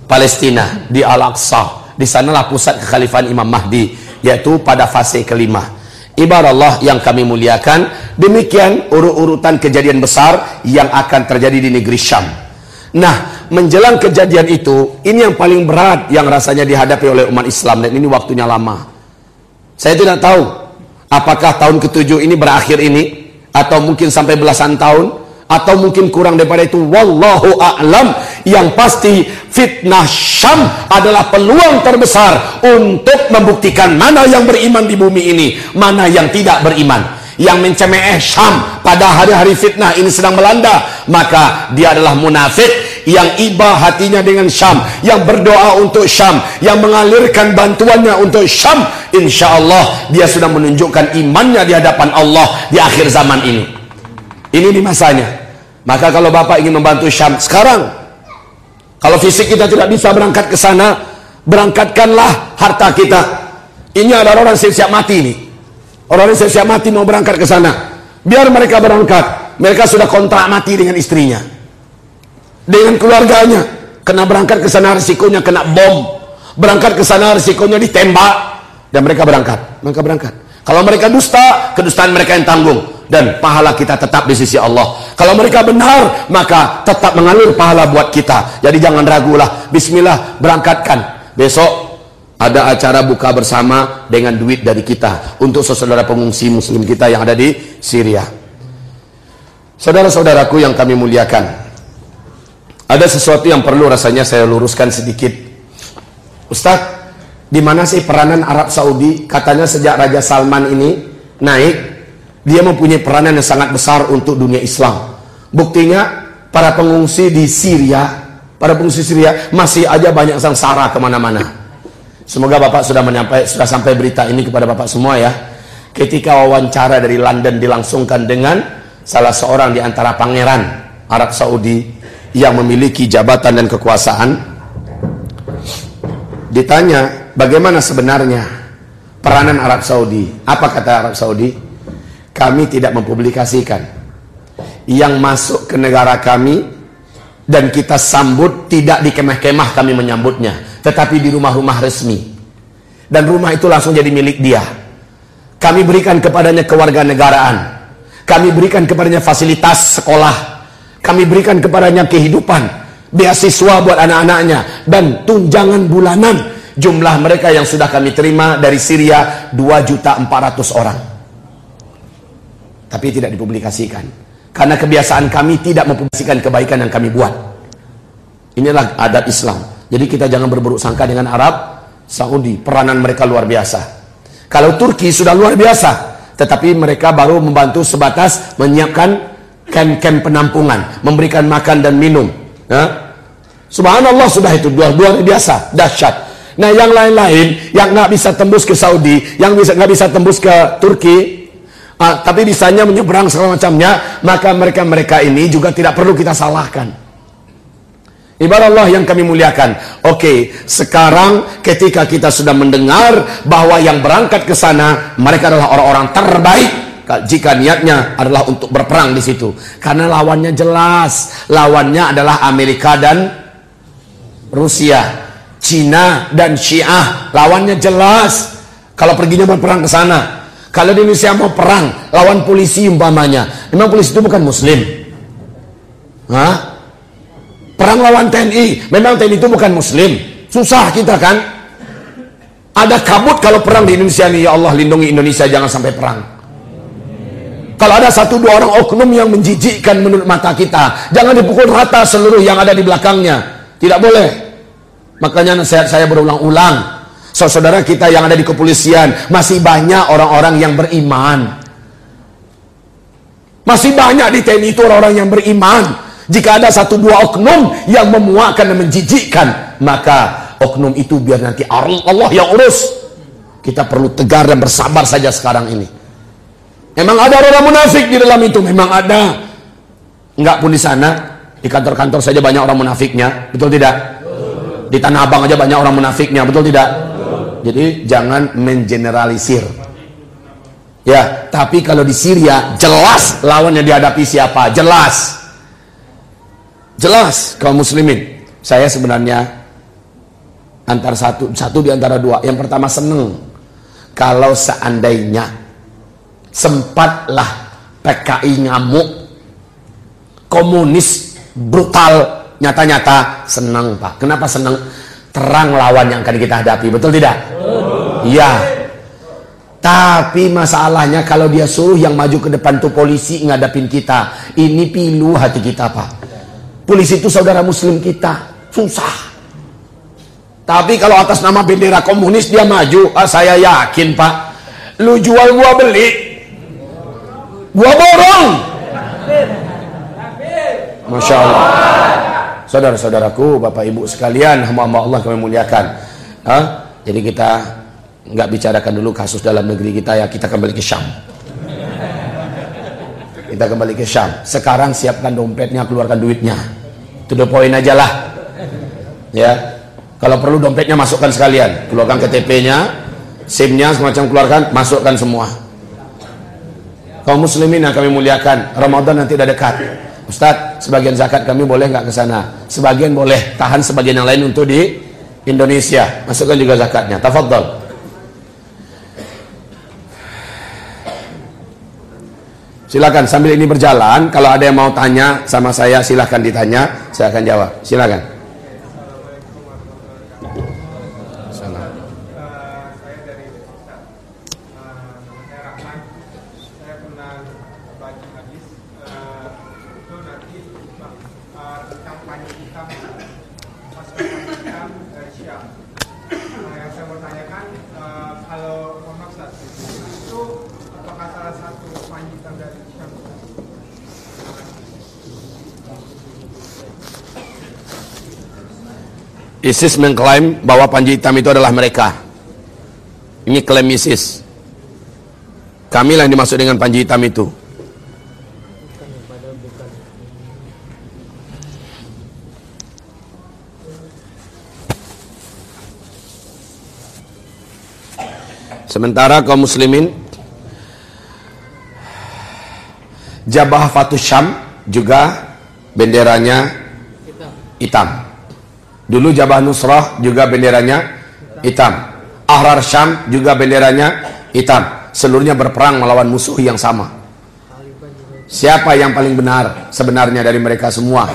Palestina, di Al-Aqsa. Di sanalah pusat kekhalifahan Imam Mahdi yaitu pada fase kelima. Ibarat Allah yang kami muliakan, demikian urut-urutan kejadian besar yang akan terjadi di negeri Syam. Nah, menjelang kejadian itu, ini yang paling berat yang rasanya dihadapi oleh umat Islam. Dan ini waktunya lama. Saya tidak tahu apakah tahun ketujuh ini berakhir ini atau mungkin sampai belasan tahun atau mungkin kurang daripada itu. Wallahu a'lam. Yang pasti fitnah Syam adalah peluang terbesar untuk membuktikan mana yang beriman di bumi ini mana yang tidak beriman yang mencemeh Syam pada hari-hari fitnah ini sedang melanda maka dia adalah munafik yang iba hatinya dengan Syam yang berdoa untuk Syam yang mengalirkan bantuannya untuk Syam insyaallah dia sudah menunjukkan imannya di hadapan Allah di akhir zaman ini ini di masanya maka kalau Bapak ingin membantu Syam sekarang, kalau fisik kita tidak bisa berangkat ke sana, berangkatkanlah harta kita. Ini ada orang siap-siap mati ini. Orang siap-siap mati mau berangkat ke sana. Biar mereka berangkat. Mereka sudah kontrak mati dengan istrinya. Dengan keluarganya. Kena berangkat ke sana risikonya kena bom. Berangkat ke sana risikonya ditembak. Dan mereka berangkat. Mereka berangkat. Kalau mereka dusta, kedustaan mereka yang tanggung dan pahala kita tetap di sisi Allah. Kalau mereka benar, maka tetap mengalir pahala buat kita. Jadi jangan ragulah. Bismillah, berangkatkan. Besok ada acara buka bersama dengan duit dari kita untuk saudara pengungsi muslim kita yang ada di Syria. Saudara-saudaraku yang kami muliakan. Ada sesuatu yang perlu rasanya saya luruskan sedikit. Ustadz, di mana sih peranan Arab Saudi? Katanya sejak Raja Salman ini naik dia mempunyai peranan yang sangat besar untuk dunia Islam. Buktinya para pengungsi di Syria, para pengungsi Syria masih aja banyak sengsara ke mana-mana. Semoga Bapak sudah menyampaikan, sudah sampai berita ini kepada Bapak semua ya. Ketika wawancara dari London dilangsungkan dengan salah seorang di antara pangeran Arab Saudi yang memiliki jabatan dan kekuasaan, ditanya bagaimana sebenarnya peranan Arab Saudi. Apa kata Arab Saudi? kami tidak mempublikasikan yang masuk ke negara kami dan kita sambut tidak di kemah-kemah kami menyambutnya tetapi di rumah-rumah resmi dan rumah itu langsung jadi milik dia kami berikan kepadanya kewarganegaraan kami berikan kepadanya fasilitas sekolah kami berikan kepadanya kehidupan beasiswa buat anak-anaknya dan tunjangan bulanan jumlah mereka yang sudah kami terima dari Syria 2.400 orang tapi tidak dipublikasikan. Karena kebiasaan kami tidak mempublikasikan kebaikan yang kami buat. Inilah adat Islam. Jadi kita jangan berburuk sangka dengan Arab Saudi. Peranan mereka luar biasa. Kalau Turki sudah luar biasa, tetapi mereka baru membantu sebatas menyiapkan kem-kem penampungan, memberikan makan dan minum. Ya? Subhanallah sudah itu luar luar biasa, dahsyat. Nah yang lain-lain yang nggak bisa tembus ke Saudi, yang bisa nggak bisa tembus ke Turki, ah, tapi bisanya menyeberang segala macamnya, maka mereka-mereka ini juga tidak perlu kita salahkan. Ibarat Allah yang kami muliakan. Oke, sekarang ketika kita sudah mendengar bahwa yang berangkat ke sana mereka adalah orang-orang terbaik jika niatnya adalah untuk berperang di situ. Karena lawannya jelas, lawannya adalah Amerika dan Rusia, Cina dan Syiah. Lawannya jelas. Kalau perginya berperang ke sana, kalau di Indonesia mau perang lawan polisi umpamanya, memang polisi itu bukan muslim. Hah? Perang lawan TNI, memang TNI itu bukan muslim. Susah kita kan? Ada kabut kalau perang di Indonesia nih, ya Allah lindungi Indonesia jangan sampai perang. Kalau ada satu dua orang oknum yang menjijikkan menurut mata kita, jangan dipukul rata seluruh yang ada di belakangnya. Tidak boleh. Makanya nasihat saya berulang-ulang, Saudara kita yang ada di kepolisian, masih banyak orang-orang yang beriman. Masih banyak di TNI itu orang-orang yang beriman. Jika ada satu dua oknum yang memuakkan dan menjijikkan, maka oknum itu biar nanti Allah yang urus. Kita perlu tegar dan bersabar saja sekarang ini. Memang ada orang munafik di dalam itu, memang ada. Enggak pun di sana, di kantor-kantor saja banyak orang munafiknya, betul tidak? Di Tanah Abang aja banyak orang munafiknya, betul tidak? Jadi jangan mengeneralisir. Ya, tapi kalau di Syria jelas lawan yang dihadapi siapa? Jelas. Jelas kaum muslimin. Saya sebenarnya antar satu satu di antara dua. Yang pertama seneng kalau seandainya sempatlah PKI ngamuk, komunis brutal, nyata-nyata senang Pak. Kenapa senang? Terang lawan yang akan kita hadapi, betul tidak? Iya. Tapi masalahnya kalau dia suruh yang maju ke depan tuh polisi ngadapin kita. Ini pilu hati kita Pak. Polisi itu saudara muslim kita. Susah. Tapi kalau atas nama bendera komunis dia maju. Ah, saya yakin Pak. Lu jual gua beli. Gua borong. Masya Allah. Saudara-saudaraku, Bapak Ibu sekalian, hamba Allah kami muliakan. Hah? Jadi kita nggak bicarakan dulu kasus dalam negeri kita ya kita kembali ke Syam kita kembali ke Syam sekarang siapkan dompetnya keluarkan duitnya to the point aja lah. Ya. Kalau perlu dompetnya masukkan sekalian. Keluarkan KTP-nya SIM-nya semacam keluarkan masukkan semua. Kaum muslimin yang kami muliakan Ramadan nanti udah dekat. Ustadz sebagian zakat kami boleh nggak ke sana? Sebagian boleh tahan sebagian yang lain untuk di Indonesia. Masukkan juga zakatnya. Tafadhol Silakan sambil ini berjalan, kalau ada yang mau tanya sama saya silahkan ditanya, saya akan jawab. Silakan. ISIS mengklaim bahwa Panji Hitam itu adalah mereka. Ini klaim ISIS. Kami lah yang dimaksud dengan Panji Hitam itu. Sementara kaum muslimin Jabah Fatus Syam juga benderanya hitam. Dulu Jabah Nusrah juga benderanya hitam. Ahrar Syam juga benderanya hitam. Seluruhnya berperang melawan musuh yang sama. Siapa yang paling benar sebenarnya dari mereka semua?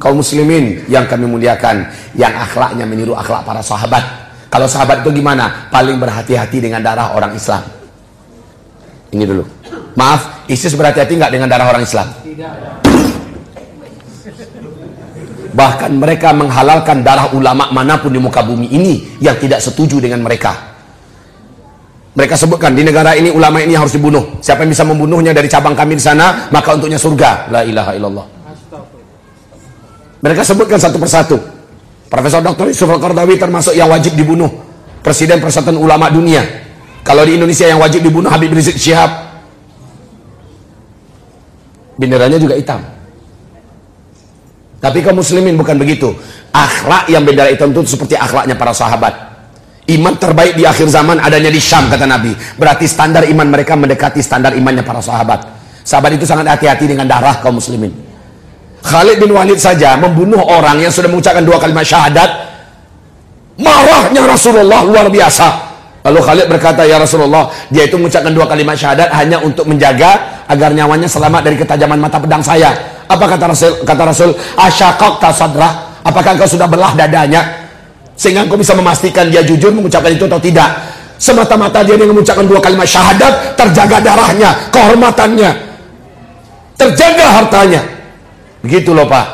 Kaum muslimin yang kami muliakan, yang akhlaknya meniru akhlak para sahabat. Kalau sahabat itu gimana? Paling berhati-hati dengan darah orang Islam. Ini dulu. Maaf, ISIS berhati-hati nggak dengan darah orang Islam? Tidak. Bahkan mereka menghalalkan darah ulama mana pun di muka bumi ini yang tidak setuju dengan mereka. Mereka sebutkan di negara ini ulama ini harus dibunuh. Siapa yang bisa membunuhnya dari cabang kami di sana, maka untuknya surga. La ilaha illallah. Mereka sebutkan satu persatu. Profesor Dr. Yusuf Al-Qardawi termasuk yang wajib dibunuh. Presiden Persatuan Ulama Dunia. Kalau di Indonesia yang wajib dibunuh Habib Rizik Syihab. Benderanya juga hitam. Tapi kaum muslimin bukan begitu. Akhlak yang hitam itu seperti akhlaknya para sahabat. Iman terbaik di akhir zaman adanya di Syam kata Nabi. Berarti standar iman mereka mendekati standar imannya para sahabat. Sahabat itu sangat hati-hati dengan darah kaum muslimin. Khalid bin Walid saja membunuh orang yang sudah mengucapkan dua kalimat syahadat. Marahnya Rasulullah luar biasa. Lalu Khalid berkata, Ya Rasulullah, dia itu mengucapkan dua kalimat syahadat hanya untuk menjaga agar nyawanya selamat dari ketajaman mata pedang saya. Apa kata Rasul? Kata Rasul, asyakok tasadrah. Apakah engkau sudah belah dadanya? Sehingga engkau bisa memastikan dia jujur mengucapkan itu atau tidak. Semata-mata dia yang mengucapkan dua kalimat syahadat, terjaga darahnya, kehormatannya. Terjaga hartanya. Begitu loh Pak.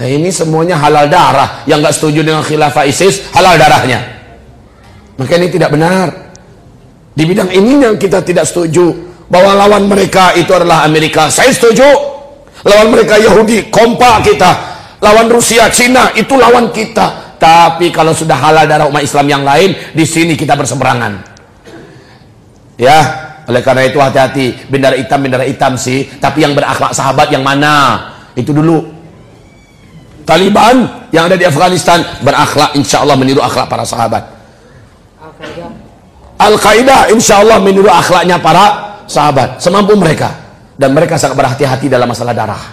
Nah ini semuanya halal darah. Yang gak setuju dengan khilafah ISIS, halal darahnya. Maka ini tidak benar. Di bidang ini yang kita tidak setuju. Bahwa lawan mereka itu adalah Amerika. Saya setuju lawan mereka Yahudi kompak kita. Lawan Rusia Cina itu lawan kita. Tapi kalau sudah halal darah umat Islam yang lain di sini kita berseberangan. Ya oleh karena itu hati-hati. Bendera hitam bendera hitam sih. Tapi yang berakhlak sahabat yang mana? Itu dulu. Taliban yang ada di Afghanistan berakhlak insya Allah meniru akhlak para sahabat. Al-Qaeda. Insya Allah meniru akhlaknya para sahabat. Semampu mereka dan mereka sangat berhati-hati dalam masalah darah.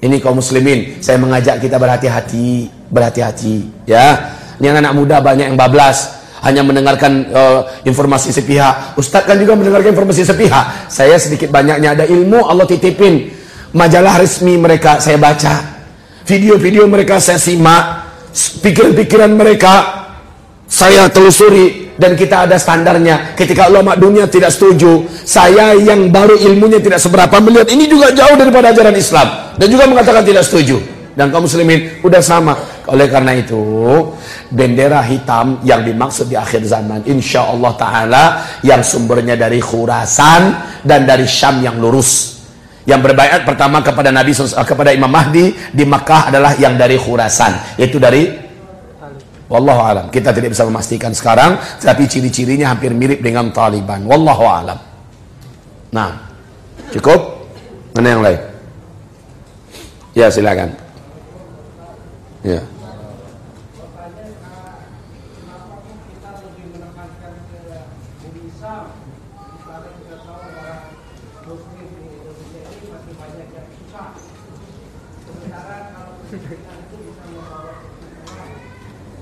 Ini kaum muslimin, saya mengajak kita berhati-hati, berhati-hati, ya. Ini anak, anak muda banyak yang bablas. hanya mendengarkan uh, informasi sepihak. Ustadz kan juga mendengarkan informasi sepihak. Saya sedikit banyaknya ada ilmu Allah titipin. Majalah resmi mereka saya baca. Video-video mereka saya simak. Pikiran-pikiran mereka saya telusuri dan kita ada standarnya. Ketika ulama dunia tidak setuju, saya yang baru ilmunya tidak seberapa melihat ini juga jauh daripada ajaran Islam dan juga mengatakan tidak setuju. Dan kaum muslimin udah sama. Oleh karena itu, bendera hitam yang dimaksud di akhir zaman insya Allah taala yang sumbernya dari Khurasan dan dari Syam yang lurus. Yang berbaikat pertama kepada Nabi kepada Imam Mahdi di Makkah adalah yang dari Khurasan, yaitu dari Wallahu alam. Kita tidak bisa memastikan sekarang, tapi ciri-cirinya hampir mirip dengan Taliban. Wallahu alam. Nah, cukup? Mana yang lain? Ya, silakan. Ya.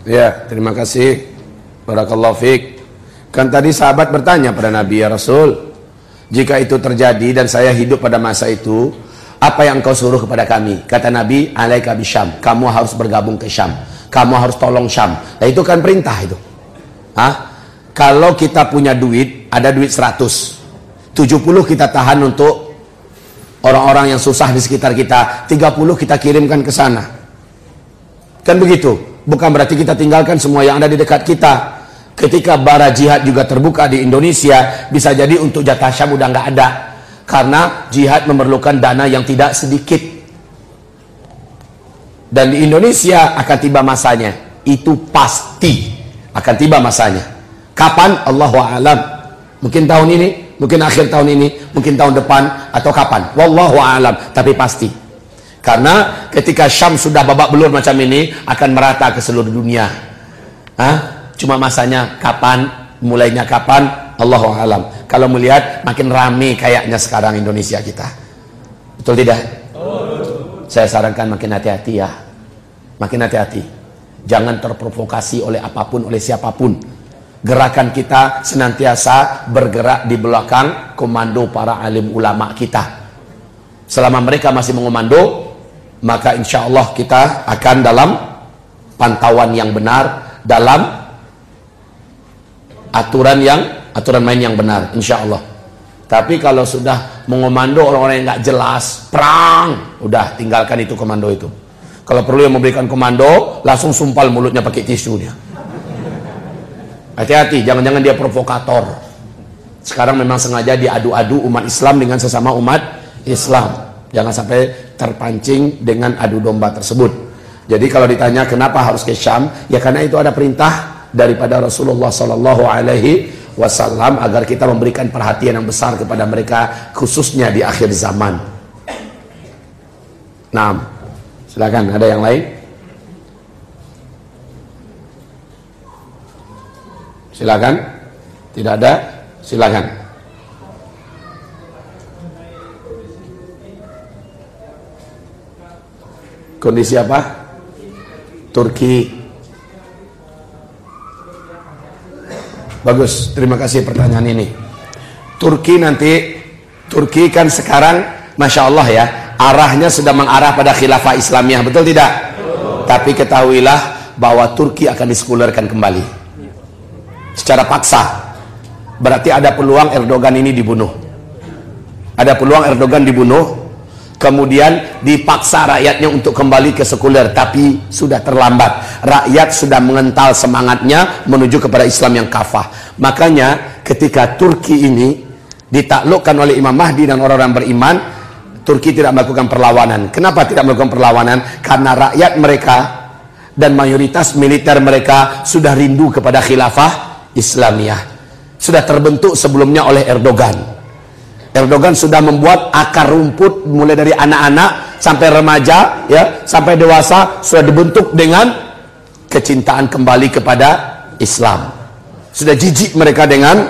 Ya, terima kasih. Barakallahu fiik. Kan tadi sahabat bertanya pada Nabi ya Rasul, jika itu terjadi dan saya hidup pada masa itu, apa yang kau suruh kepada kami? Kata Nabi, alaika Syam. Kamu harus bergabung ke Syam. Kamu harus tolong Syam. Nah itu kan perintah itu. Hah? Kalau kita punya duit, ada duit 100. 70 kita tahan untuk orang-orang yang susah di sekitar kita. 30 kita kirimkan ke sana. Kan begitu. Bukan berarti kita tinggalkan semua yang ada di dekat kita. Ketika bara jihad juga terbuka di Indonesia, bisa jadi untuk jatah Syam udah nggak ada. Karena jihad memerlukan dana yang tidak sedikit. Dan di Indonesia akan tiba masanya. Itu pasti akan tiba masanya. Kapan? Allah alam. Mungkin tahun ini, mungkin akhir tahun ini, mungkin tahun depan, atau kapan. Wallahu alam. Tapi pasti. Karena ketika Syam sudah babak belur macam ini akan merata ke seluruh dunia. Hah? Cuma masanya kapan, mulainya kapan, Allah alam. Kalau melihat makin rame kayaknya sekarang Indonesia kita. Betul tidak? Saya sarankan makin hati-hati ya. Makin hati-hati. Jangan terprovokasi oleh apa pun, oleh siapa pun. Gerakan kita senantiasa bergerak di belakang komando para alim ulama kita. Selama mereka masih mengomando, maka insya Allah kita akan dalam pantauan yang benar dalam aturan yang aturan main yang benar insya Allah tapi kalau sudah mengomando orang-orang yang nggak jelas perang udah tinggalkan itu komando itu. Kalau perlu yang memberikan komando langsung sumpal mulutnya pakai tisu dia hati-hati jangan-jangan dia provokator. Sekarang memang sengaja diadu-adu umat Islam dengan sesama umat Islam. Jangan sampai terpancing dengan adu domba tersebut. Jadi kalau ditanya kenapa harus ke Syam, ya karena itu ada perintah daripada Rasulullah Sallallahu Alaihi Wasallam agar kita memberikan perhatian yang besar kepada mereka khususnya di akhir zaman. Nah, silakan ada yang lain? Silakan. Tidak ada? Silakan. Kondisi apa? Turki. Bagus, terima kasih pertanyaan ini. Turki nanti, Turki kan sekarang, Masya Allah ya, arahnya sudah mengarah pada khilafah Islamiyah, betul tidak? Betul. Tapi ketahuilah bahwa Turki akan disekulerkan kembali. Secara paksa. Berarti ada peluang Erdogan ini dibunuh. Ada peluang Erdogan dibunuh kemudian dipaksa rakyatnya untuk kembali ke sekuler tapi sudah terlambat. Rakyat sudah mengental semangatnya menuju kepada Islam yang kafah. Makanya ketika Turki ini ditaklukkan oleh Imam Mahdi dan orang-orang beriman Turki tidak melakukan perlawanan. Kenapa tidak melakukan perlawanan? Karena rakyat mereka dan mayoritas militer mereka sudah rindu kepada khilafah Islamiyah. Sudah terbentuk sebelumnya oleh Erdogan Erdogan sudah membuat akar rumput mulai dari anak-anak sampai remaja ya sampai dewasa sudah dibentuk dengan kecintaan kembali kepada Islam. Sudah jijik mereka dengan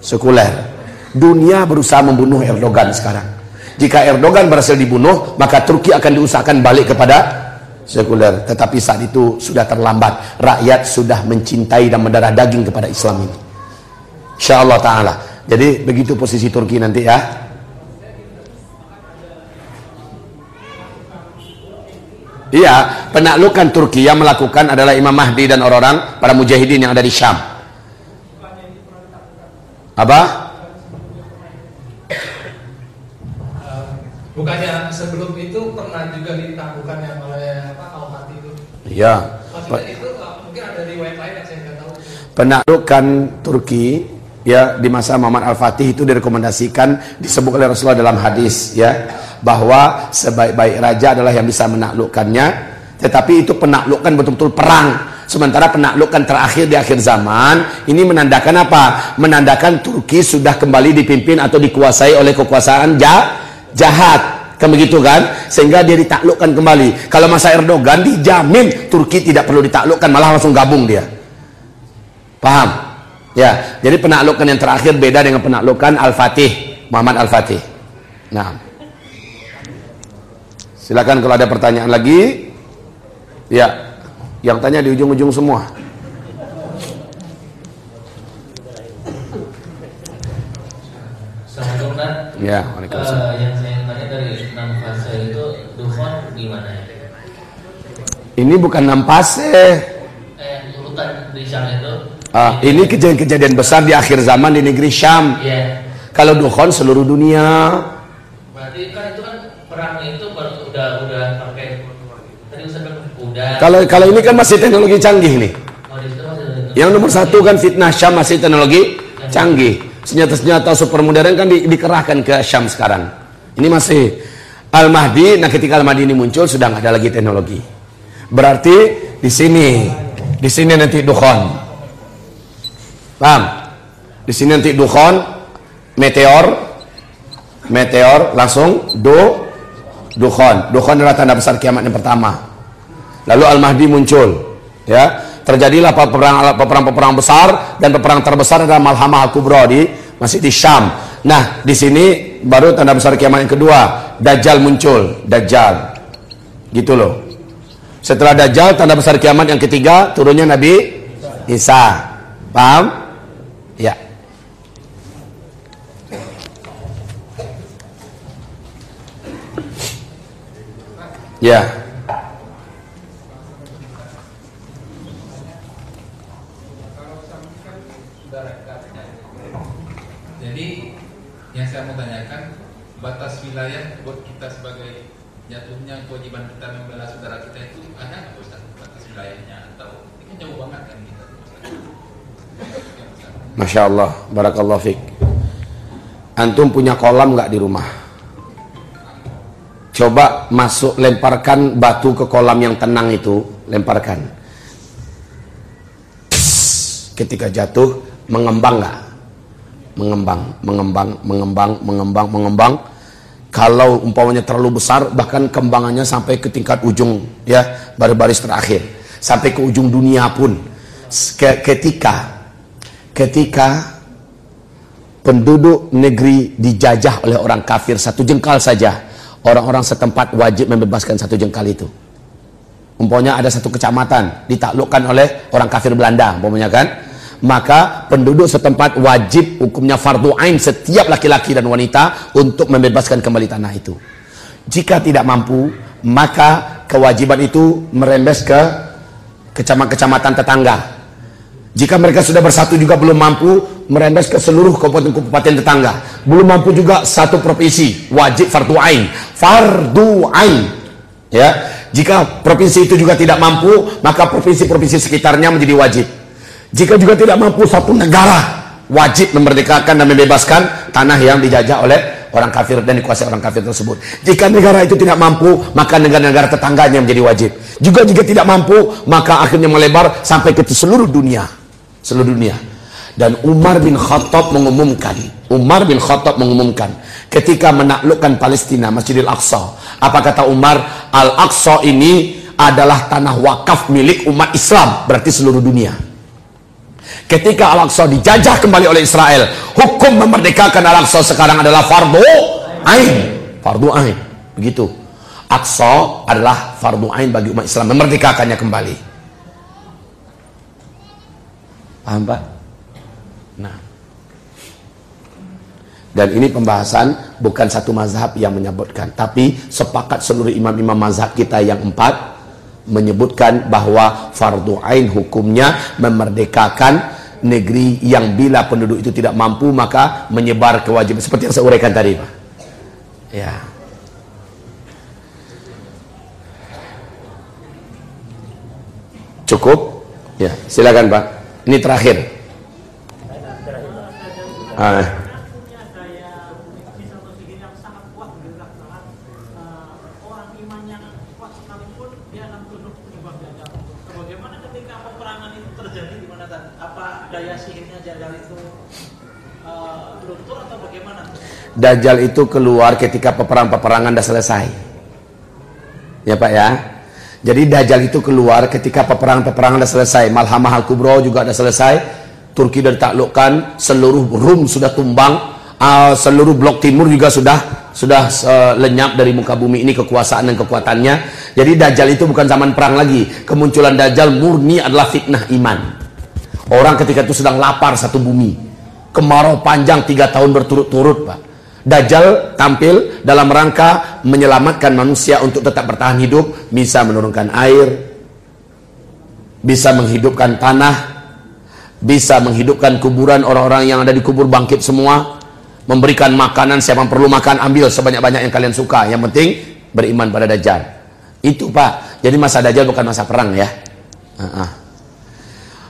sekuler. Dunia berusaha membunuh Erdogan sekarang. Jika Erdogan berhasil dibunuh, maka Turki akan diusahakan balik kepada sekuler. Tetapi saat itu sudah terlambat. Rakyat sudah mencintai dan mendarah daging kepada Islam ini. Insya Allah Ta'ala. Jadi begitu posisi Turki nanti ya. Iya, penaklukan Turki yang melakukan adalah Imam Mahdi dan orang-orang para mujahidin yang ada di Syam. Apa? Bukannya sebelum itu pernah juga ditaklukkan yang oleh apa Al-Fatih itu? Iya. Maksudnya itu uh, mungkin ada riwayat lain yang saya nggak tahu. Penaklukan Turki ya di masa Muhammad Al-Fatih itu direkomendasikan disebut oleh Rasulullah dalam hadis ya bahwa sebaik-baik raja adalah yang bisa menaklukkannya. Tetapi itu penaklukan betul-betul perang. Sementara penaklukan terakhir di akhir zaman ini menandakan apa? Menandakan Turki sudah kembali dipimpin atau dikuasai oleh kekuasaan jah jahat. Kan begitu kan? Sehingga dia ditaklukkan kembali. Kalau masa Erdogan dijamin Turki tidak perlu ditaklukkan malah langsung gabung dia. Paham ya jadi penaklukan yang terakhir beda dengan penaklukan Al-Fatih Muhammad Al-Fatih. Nah silakan kalau ada pertanyaan lagi. Ya yang tanya di ujung-ujung semua. Assalamualaikum ya Waalaikumsalam. Uh, yang saya tanya dari enam fase itu dukhon gimana ya? ini bukan nampase Eh urutan di Syam itu? Ah, ini kejadian-kejadian besar di akhir zaman di negeri Syam Iya. kalau dukhon seluruh dunia Berarti kan itu kan perang itu baru udah udah pakai tadi udah. kalau kalau ini kan masih teknologi canggih nih Oh, Yang nomor satu kan fitnah Syam masih teknologi canggih. Senjata-senjata super modern kan di- dikerahkan ke Syam sekarang. Ini masih Al-Mahdi. Nah ketika Al-Mahdi ini muncul sudah nggak ada lagi teknologi. Berarti di sini, di sini nanti dukhon. Paham? Di sini nanti dukhon, meteor, meteor langsung do, dukhon. Dukhon adalah tanda besar kiamat yang pertama. Lalu Al-Mahdi muncul. Ya, terjadilah peperang peperang-peperang besar dan peperang terbesar adalah Malhamah Al-Kubra di masih di Syam. Nah, di sini baru tanda besar kiamat yang kedua, Dajjal muncul, Dajjal. Gitu loh. Setelah Dajjal tanda besar kiamat yang ketiga turunnya Nabi Isa. Paham? Ya. Ya. Jadi yang saya mau tanyakan batas wilayah buat kita sebagai jatuhnya kewajiban kita membela saudara kita itu ada nggak batas wilayahnya atau ini kan jauh banget kan kita Ustaz? Ya, Ustaz. Masya Allah, Barakallah Fik. Antum punya kolam nggak di rumah? Coba masuk, lemparkan batu ke kolam yang tenang itu, lemparkan. Ketika jatuh, mengembang nggak? Mengembang, mengembang, mengembang, mengembang, mengembang. Kalau umpamanya terlalu besar, bahkan kembangannya sampai ke tingkat ujung, ya, baris-baris terakhir, sampai ke ujung dunia pun. Ke- Ketika ketika penduduk negeri dijajah oleh orang kafir satu jengkal saja orang-orang setempat wajib membebaskan satu jengkal itu. Umpamanya ada satu kecamatan ditaklukkan oleh orang kafir Belanda umpamanya kan? Maka penduduk setempat wajib hukumnya fardu ain setiap laki-laki dan wanita untuk membebaskan kembali tanah itu. Jika tidak mampu maka kewajiban itu merembes ke kecamatan-kecamatan tetangga jika mereka sudah bersatu juga belum mampu merembes ke seluruh kabupaten-kabupaten tetangga. Belum mampu juga satu provinsi wajib fardu ain. Fardu ain. Ya. Jika provinsi itu juga tidak mampu, maka provinsi-provinsi sekitarnya menjadi wajib. Jika juga tidak mampu satu negara wajib memerdekakan dan membebaskan tanah yang dijajah oleh orang kafir dan dikuasai orang kafir tersebut. Jika negara itu tidak mampu, maka negara-negara tetangganya menjadi wajib. Juga jika tidak mampu, maka akhirnya melebar sampai ke seluruh dunia seluruh dunia. Dan Umar bin Khattab mengumumkan, Umar bin Khattab mengumumkan ketika menaklukkan Palestina, Masjidil Aqsa. Apa kata Umar? Al-Aqsa ini adalah tanah wakaf milik umat Islam, berarti seluruh dunia. Ketika Al-Aqsa dijajah kembali oleh Israel, hukum memerdekakan Al-Aqsa sekarang adalah fardu ain. Fardu ain. Begitu. Aqsa adalah fardu ain bagi umat Islam memerdekakannya kembali. Paham Pak? Nah. Dan ini pembahasan bukan satu mazhab yang menyebutkan, tapi sepakat seluruh imam-imam mazhab kita yang empat menyebutkan bahwa fardu ain hukumnya memerdekakan negeri yang bila penduduk itu tidak mampu maka menyebar kewajiban seperti yang saya uraikan tadi Pak. Ya. Cukup? Ya, silakan Pak. Ini terakhir. Ah. Dajjal itu keluar ketika peperang-peperangan sudah selesai. Ya Pak ya. Jadi Dajjal itu keluar ketika peperangan-peperangan sudah selesai. Malhamah Al-Kubro juga sudah selesai. Turki sudah ditaklukkan. Seluruh Rum sudah tumbang. Uh, seluruh blok timur juga sudah sudah uh, lenyap dari muka bumi ini kekuasaan dan kekuatannya. Jadi Dajjal itu bukan zaman perang lagi. Kemunculan Dajjal murni adalah fitnah iman. Orang ketika itu sedang lapar satu bumi. Kemarau panjang tiga tahun berturut-turut Pak. Dajjal tampil dalam rangka menyelamatkan manusia untuk tetap bertahan hidup, bisa menurunkan air, bisa menghidupkan tanah, bisa menghidupkan kuburan orang-orang yang ada di kubur bangkit semua, memberikan makanan siapa perlu makan ambil sebanyak-banyak yang kalian suka. Yang penting beriman pada Dajjal. Itu Pak. Jadi masa Dajjal bukan masa perang ya. Uh -uh.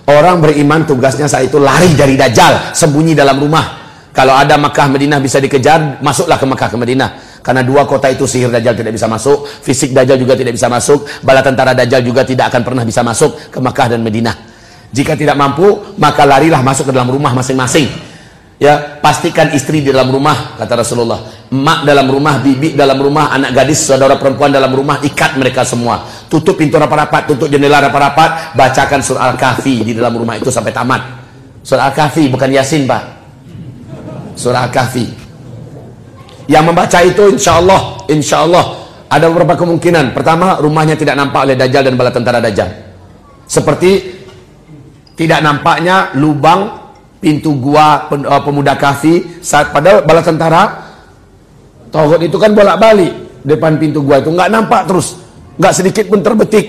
Orang beriman tugasnya saat itu lari dari Dajjal, sembunyi dalam rumah kalau ada Makkah Madinah bisa dikejar, masuklah ke Makkah ke Madinah. Karena dua kota itu sihir Dajjal tidak bisa masuk, fisik Dajjal juga tidak bisa masuk, bala tentara Dajjal juga tidak akan pernah bisa masuk ke Makkah dan Madinah. Jika tidak mampu, maka larilah masuk ke dalam rumah masing-masing. Ya, pastikan istri di dalam rumah, kata Rasulullah. Emak dalam rumah, bibi dalam rumah, anak gadis, saudara perempuan dalam rumah, ikat mereka semua. Tutup pintu rapat-rapat, tutup jendela rapat-rapat, bacakan surah Al-Kahfi di dalam rumah itu sampai tamat. Surah Al-Kahfi bukan Yasin, Pak surah Kahfi. Yang membaca itu insya Allah, insya Allah ada beberapa kemungkinan. Pertama, rumahnya tidak nampak oleh Dajjal dan bala tentara Dajjal. Seperti tidak nampaknya lubang pintu gua uh, pemuda Kahfi saat pada bala tentara Tauhid itu kan bolak-balik depan pintu gua itu nggak nampak terus, nggak sedikit pun terbetik,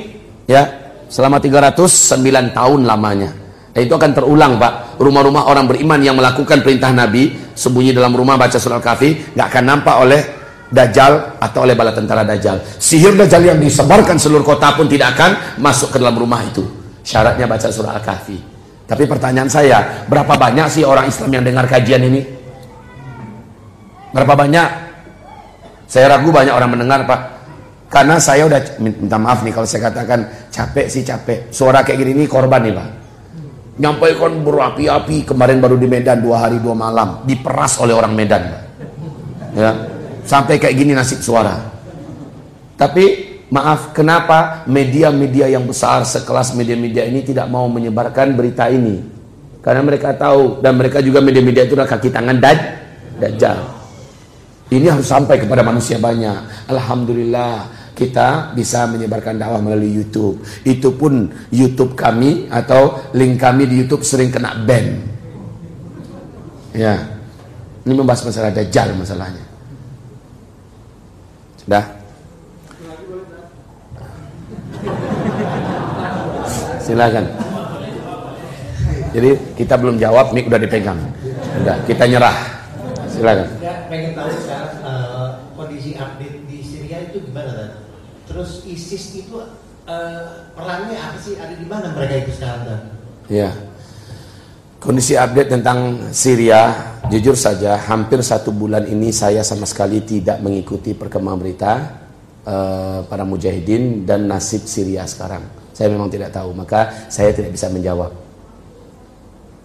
ya selama 309 tahun lamanya. Dan itu akan terulang Pak. Rumah-rumah orang beriman yang melakukan perintah Nabi, sembunyi dalam rumah baca surah Al-Kahfi, nggak akan nampak oleh Dajjal atau oleh bala tentara Dajjal. Sihir Dajjal yang disebarkan seluruh kota pun tidak akan masuk ke dalam rumah itu. Syaratnya baca surah Al-Kahfi. Tapi pertanyaan saya, berapa banyak sih orang Islam yang dengar kajian ini? Berapa banyak? Saya ragu banyak orang mendengar Pak. Karena saya udah minta maaf nih kalau saya katakan capek sih capek. Suara kayak gini ini korban nih Pak nyampaikan berapi-api kemarin baru di Medan dua hari dua malam diperas oleh orang Medan. Ya. Sampai kayak gini nasib suara. Tapi maaf kenapa media-media yang besar sekelas media-media ini tidak mau menyebarkan berita ini? Karena mereka tahu dan mereka juga media-media itu adalah kaki tangan dan dajjal. Ini harus sampai kepada manusia banyak. Alhamdulillah kita bisa menyebarkan dakwah melalui YouTube. Itu pun YouTube kami atau link kami di YouTube sering kena ban. Ya. Ini membahas masalah dajjal masalahnya. Sudah? Silakan. Jadi kita belum jawab, mik udah dipegang. Udah, kita nyerah. Silakan. Pengen tahu uh, kondisi update di Syria itu gimana tadi? Terus ISIS itu uh, perannya apa sih? Ada di mana mereka itu sekarang? Ya. Kondisi update tentang Syria, jujur saja hampir satu bulan ini saya sama sekali tidak mengikuti perkembangan berita uh, para mujahidin dan nasib Syria sekarang. Saya memang tidak tahu, maka saya tidak bisa menjawab.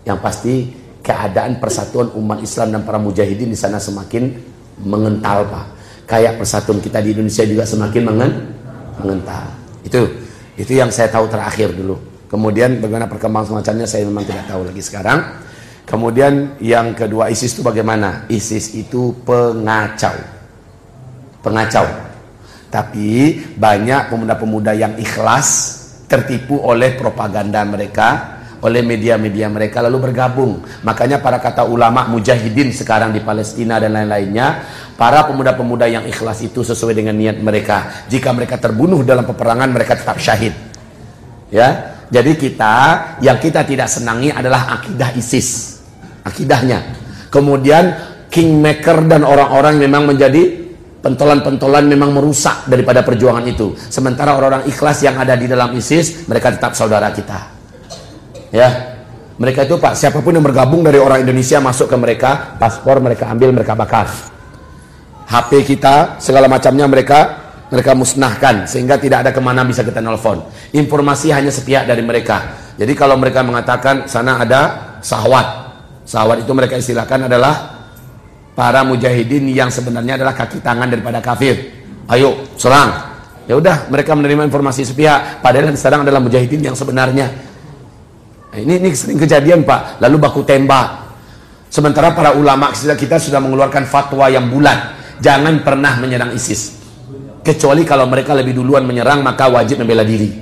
Yang pasti keadaan persatuan umat Islam dan para mujahidin di sana semakin mengental, Pak. Kayak persatuan kita di Indonesia juga semakin mengental mengental. Itu itu yang saya tahu terakhir dulu. Kemudian bagaimana perkembangan semacamnya saya memang tidak tahu lagi sekarang. Kemudian yang kedua ISIS itu bagaimana? ISIS itu pengacau. Pengacau. Tapi banyak pemuda-pemuda yang ikhlas tertipu oleh propaganda mereka, oleh media-media mereka lalu bergabung. Makanya para kata ulama mujahidin sekarang di Palestina dan lain-lainnya, para pemuda-pemuda yang ikhlas itu sesuai dengan niat mereka. Jika mereka terbunuh dalam peperangan, mereka tetap syahid. Ya. Jadi kita yang kita tidak senangi adalah akidah ISIS. Akidahnya. Kemudian kingmaker dan orang-orang memang menjadi pentolan-pentolan memang merusak daripada perjuangan itu. Sementara orang-orang ikhlas yang ada di dalam ISIS, mereka tetap saudara kita. Ya. Mereka itu Pak, siapa pun yang bergabung dari orang Indonesia masuk ke mereka, paspor mereka ambil, mereka bakar. HP kita, segala macamnya mereka mereka musnahkan sehingga tidak ada ke mana bisa kita nelfon. Informasi hanya sepihak dari mereka. Jadi kalau mereka mengatakan sana ada sahwat, sahwat itu mereka istilahkan adalah para mujahidin yang sebenarnya adalah kaki tangan daripada kafir. Ayo serang. Ya udah mereka menerima informasi sepihak. Padahal yang sedang adalah mujahidin yang sebenarnya. Nah, ini ini sering kejadian pak. Lalu baku tembak. Sementara para ulama kita sudah mengeluarkan fatwa yang bulat. Jangan pernah menyerang ISIS. Kecuali kalau mereka lebih duluan menyerang maka wajib membela diri.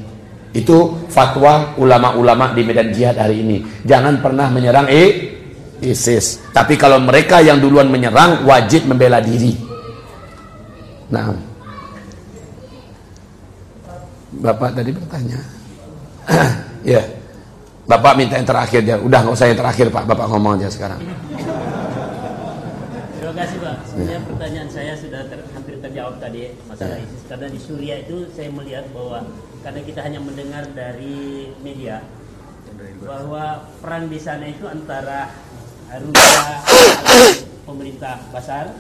Itu fatwa ulama-ulama di medan jihad hari ini. Jangan pernah menyerang eh ISIS. Tapi kalau mereka yang duluan menyerang wajib membela diri. Nah, Bapak tadi bertanya. ya, Bapak minta yang terakhir ya. Udah nggak usah yang terakhir Pak. Bapak ngomong aja sekarang. Terima kasih Pak. Sebenarnya pertanyaan saya sudah ter, hampir terjawab tadi masalah Ya. ISIS. Karena di Suriah itu saya melihat bahwa karena kita hanya mendengar dari media bahwa perang di sana itu antara Rusia pemerintah Basar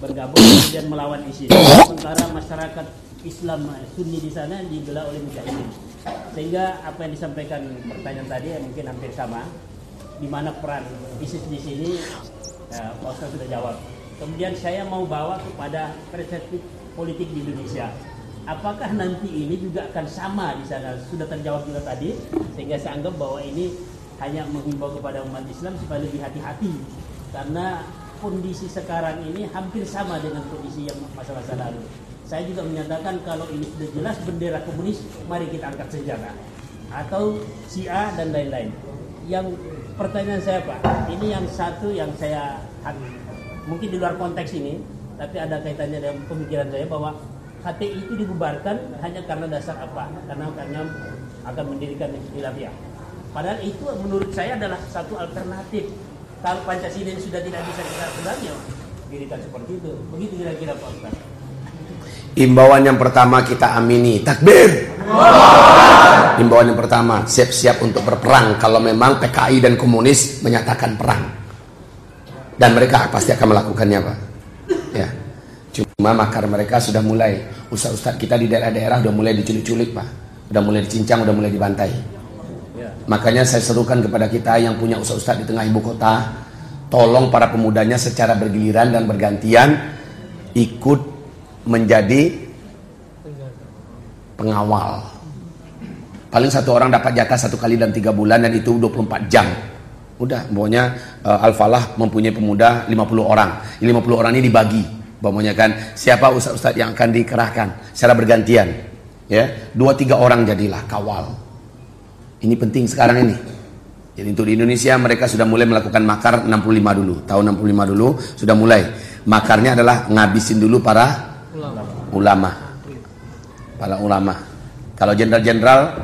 bergabung kemudian melawan ISIS. Sementara masyarakat Islam Sunni di sana dibela oleh mujahidin. Sehingga apa yang disampaikan pertanyaan tadi ya mungkin hampir sama. Di mana peran ISIS di sini ya, Pak sudah jawab. Kemudian saya mau bawa kepada perspektif politik di Indonesia. Apakah nanti ini juga akan sama di sana? Sudah terjawab juga tadi, sehingga saya anggap bahwa ini hanya menghimbau kepada umat Islam supaya lebih hati-hati karena kondisi sekarang ini hampir sama dengan kondisi yang masa-masa lalu. Saya juga menyatakan kalau ini sudah jelas bendera komunis, mari kita angkat senjata atau Syiah dan lain-lain. Yang pertanyaan saya Pak, ini yang satu yang saya mungkin di luar konteks ini, tapi ada kaitannya dengan pemikiran saya bahwa HTI itu dibubarkan hanya karena dasar apa? Karena karena akan mendirikan khilafiyah. Padahal itu menurut saya adalah satu alternatif. Kalau Pancasila sudah tidak bisa kita sebenarnya dirikan seperti itu. Begitu kira-kira Pak Ustaz. Imbauan yang pertama kita amini. Takbir. Imbauan yang pertama, siap-siap untuk berperang kalau memang PKI dan komunis menyatakan perang. Dan mereka pasti akan melakukannya, Pak. Ya. Cuma makar mereka sudah mulai. Ustaz-ustaz kita di daerah-daerah sudah mulai diculik-culik, Pak. Udah mulai dicincang, udah mulai dibantai. Makanya saya serukan kepada kita yang punya ustaz-ustaz di tengah ibu kota, tolong para pemudanya secara bergiliran dan bergantian ikut menjadi pengawal. Paling satu orang dapat jatah satu kali dalam tiga bulan dan itu 24 jam. Udah, pokoknya uh, Al-Falah mempunyai pemuda 50 orang. 50 orang ini dibagi. Pokoknya kan siapa ustaz-ustaz yang akan dikerahkan secara bergantian. Ya, dua tiga orang jadilah kawal. Ini penting sekarang ini. Jadi untuk di Indonesia mereka sudah mulai melakukan makar 65 dulu. Tahun 65 dulu sudah mulai. Makarnya adalah ngabisin dulu para ulama. Para ulama. Kalau jenderal-jenderal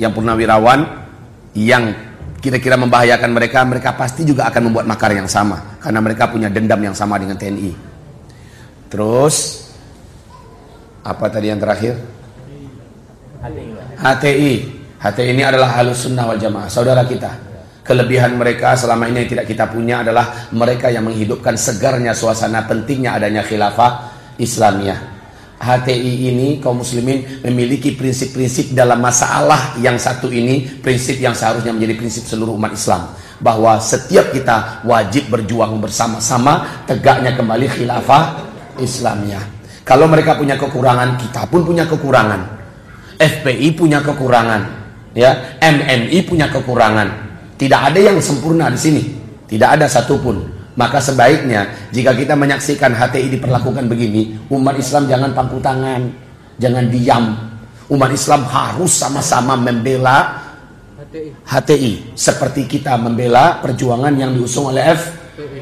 yang purnawirawan yang kira-kira membahayakan mereka, mereka pasti juga akan membuat makar yang sama karena mereka punya dendam yang sama dengan TNI. Terus apa tadi yang terakhir? HTI. HTI ini adalah halus sunnah wal jamaah, saudara kita. Kelebihan mereka selama ini yang tidak kita punya adalah mereka yang menghidupkan segarnya suasana pentingnya adanya khilafah Islamiyah. HTI ini kaum muslimin memiliki prinsip-prinsip dalam masalah yang satu ini, prinsip yang seharusnya menjadi prinsip seluruh umat Islam. Bahwa setiap kita wajib berjuang bersama-sama tegaknya kembali khilafah Islamiyah. Kalau mereka punya kekurangan, kita pun punya kekurangan. FPI punya kekurangan, ya, MMI punya kekurangan. Tidak ada yang sempurna di sini. Tidak ada satupun. Maka sebaiknya jika kita menyaksikan HTI diperlakukan begini, umat Islam jangan pangku tangan, jangan diam. Umat Islam harus sama-sama membela HTI seperti kita membela perjuangan yang diusung oleh F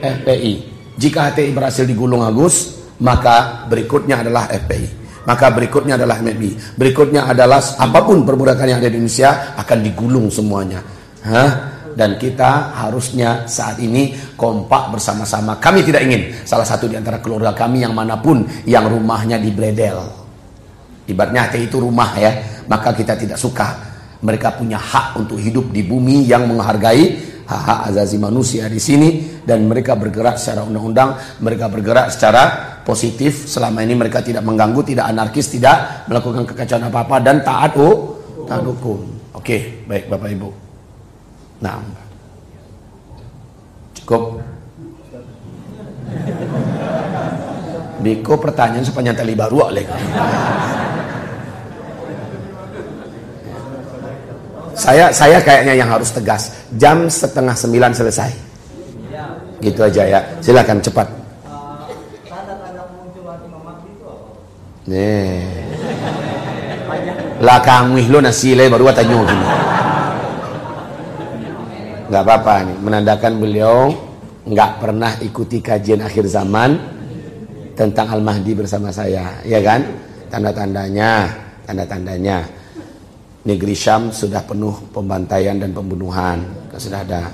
FPI. Jika HTI berhasil digulung Agus, maka berikutnya adalah FPI. Maka berikutnya adalah MMI. Berikutnya adalah apa pun perbudakan yang ada di Indonesia akan digulung semuanya. Hah? Dan kita harusnya saat ini kompak bersama-sama. Kami tidak ingin salah satu di antara keluarga kami yang mana pun yang rumahnya di Bredel. Ibaratnya hati itu rumah ya, maka kita tidak suka. Mereka punya hak untuk hidup di bumi yang menghargai hak-hak azazi manusia di sini dan mereka bergerak secara undang-undang, mereka bergerak secara positif selama ini mereka tidak mengganggu, tidak anarkis, tidak melakukan kekacauan apa-apa dan taat oh, taat hukum. Oke, baik Bapak Ibu. Nah, cukup. Biko pertanyaan sepanjang tali baru oleh Saya saya kayaknya yang harus tegas. Jam setengah sembilan selesai. Gitu aja ya. Silakan cepat. Nih. Lah kami lo nasi le baru tanya gini nggak apa-apa nih menandakan beliau nggak pernah ikuti kajian akhir zaman tentang Al-Mahdi bersama saya. Ya kan? Tanda-tandanya tanda-tandanya. Negeri Syam sudah penuh pembantaian dan pembunuhan. Sudah ada.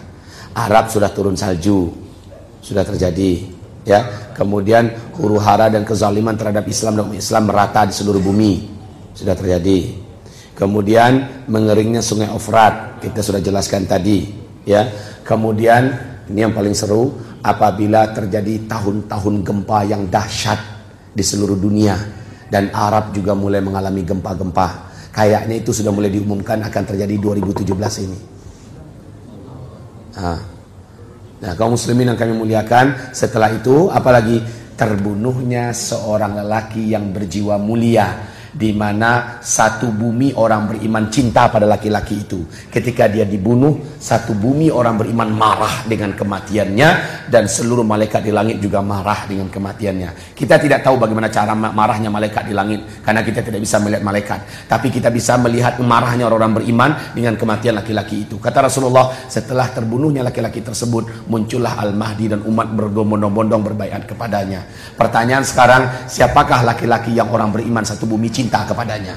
Arab sudah turun salju. Sudah terjadi ya. Kemudian huru hara dan kezaliman terhadap Islam dan Islam merata di seluruh bumi. Sudah terjadi. Kemudian mengeringnya sungai Ofrat. Kita sudah jelaskan tadi ya. Kemudian ini yang paling seru apabila terjadi tahun-tahun gempa yang dahsyat di seluruh dunia dan Arab juga mulai mengalami gempa-gempa. Kayaknya itu sudah mulai diumumkan akan terjadi 2017 ini. Nah, nah kaum muslimin yang kami muliakan setelah itu apalagi terbunuhnya seorang lelaki yang berjiwa mulia di mana satu bumi orang beriman cinta pada laki-laki itu. Ketika dia dibunuh, satu bumi orang beriman marah dengan kematiannya dan seluruh malaikat di langit juga marah dengan kematiannya. Kita tidak tahu bagaimana cara marahnya malaikat di langit karena kita tidak bisa melihat malaikat, tapi kita bisa melihat marahnya orang-orang beriman dengan kematian laki-laki itu. Kata Rasulullah, setelah terbunuhnya laki-laki tersebut, muncullah Al-Mahdi dan umat berbondong-bondong berbaikat kepadanya. Pertanyaan sekarang, siapakah laki-laki yang orang beriman satu bumi cinta cinta kepadanya.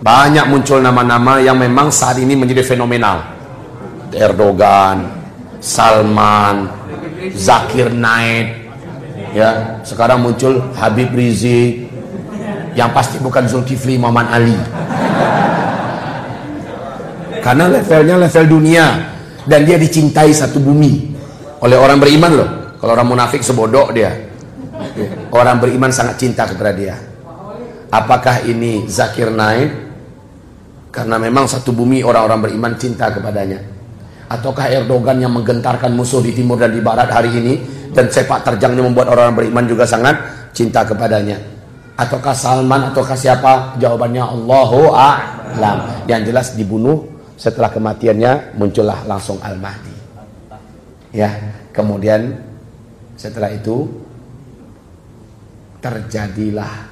Banyak muncul nama-nama yang memang saat ini menjadi fenomenal. Erdogan, Salman, Zakir Naik, ya sekarang muncul Habib Rizik, yang pasti bukan Zulkifli Muhammad Ali. Karena levelnya level dunia dan dia dicintai satu bumi oleh orang beriman loh. Kalau orang munafik sebodoh dia. Orang beriman sangat cinta kepada dia. Apakah ini Zakir Naik? Karena memang satu bumi orang-orang beriman cinta kepadanya. Ataukah Erdogan yang menggentarkan musuh di timur dan di barat hari ini dan sepak terjangnya membuat orang-orang beriman juga sangat cinta kepadanya. Ataukah Salman ataukah siapa? Jawabannya Allahu a'lam. Yang jelas dibunuh setelah kematiannya muncullah langsung Al-Mahdi. Ya, kemudian setelah itu terjadilah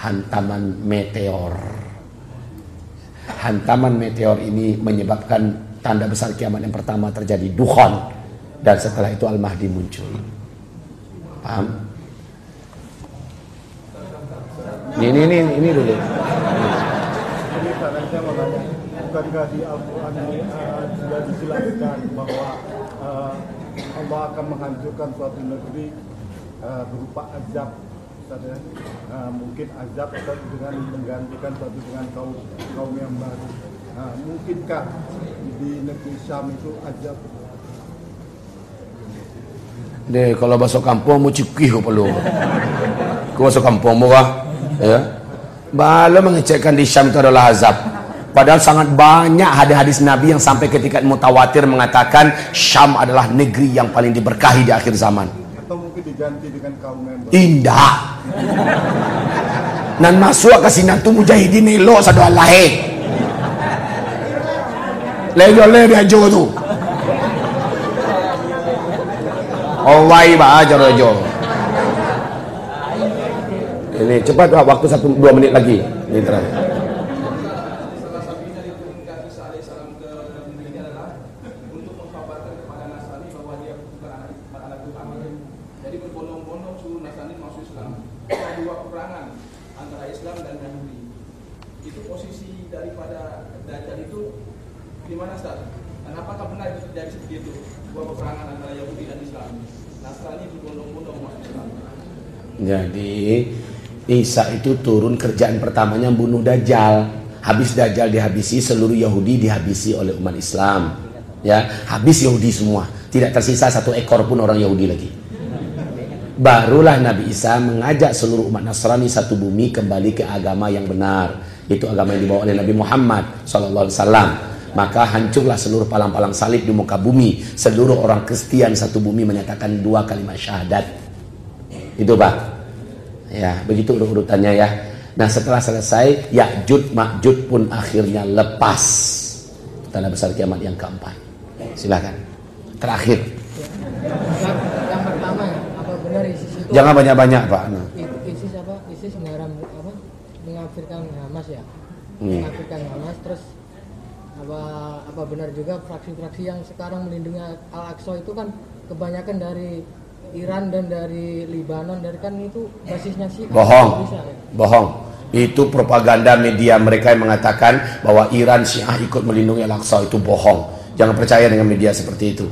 hantaman meteor. Hantaman meteor ini menyebabkan tanda besar kiamat yang pertama terjadi dukhon dan setelah itu Al-Mahdi muncul. Paham? Ini ini ini, ini dulu. bukankah di Al-Quran uh, sudah dijelaskan bahwa uh, Allah akan menghancurkan suatu negeri uh, berupa azab Ustaz. Uh, mungkin azab Ustaz dengan menggantikan suatu dengan kaum kaum yang baru. Uh, mungkinkah di negeri Syam itu azab? Deh, kalau masuk kampung mau cikih perlu. Kau masuk kampung murah, ya. Bala mengecekkan di Syam itu adalah azab. Padahal sangat banyak hadis-hadis Nabi yang sampai ketika mutawatir mengatakan Syam adalah negeri yang paling diberkahi di akhir zaman diganti dengan kaum member. Indah. Nan masuk ke sini tu mujahidin elok satu Allah. Lejo le dia jo tu. Owai ba aja rojo. Ini cepat waktu satu dua menit lagi. Ini terakhir. salah satunya diturunkan Isa alaihissalam ke dunia ini adalah untuk mengkabarkan kepada Nasrani bahwa dia bukan anak bukan anak Tuhan. Jadi berbondong-bondong suruh Nasrani masuk Islam. Ada dua peperangan antara Islam dan Yahudi. Itu posisi daripada Dajjal itu di mana Ustaz? Dan apakah benar itu terjadi seperti itu? Dua peperangan antara Yahudi dan Islam. Nasrani berbondong-bondong masuk Islam. Jadi Isa itu turun kerjaan pertamanya bunuh Dajjal. Habis Dajjal dihabisi, seluruh Yahudi dihabisi oleh umat Islam. Ya, habis Yahudi semua. Tidak tersisa satu ekor pun orang Yahudi lagi. Barulah Nabi Isa mengajak seluruh umat Nasrani satu bumi kembali ke agama yang benar. Itu agama yang dibawa oleh Nabi Muhammad sallallahu alaihi wasallam. Maka hancurlah seluruh palang-palang salib di muka bumi. Seluruh orang Kristen satu bumi menyatakan dua kalimat syahadat. Itu Pak. Ya, begitu urut-urutannya ya. Nah, setelah selesai, Ya'jud Ma'jud pun akhirnya lepas. Tanda besar kiamat yang keempat. Silakan. Terakhir. Yang, yang pertama apa benar ISIS itu Jangan banyak-banyak, Pak. Nah. ISIS apa? ISIS mengaram apa? Mengafirkan Hamas ya. Hmm. Mengafirkan Hamas terus apa apa benar juga fraksi-fraksi yang sekarang melindungi Al-Aqsa itu kan kebanyakan dari Iran dan dari Libanon dari kan itu basisnya sih Bohong. bisa ya. Bohong. Itu propaganda media mereka yang mengatakan bahwa Iran Syiah ikut melindungi Al-Aqsa itu bohong. Jangan percaya dengan media seperti itu.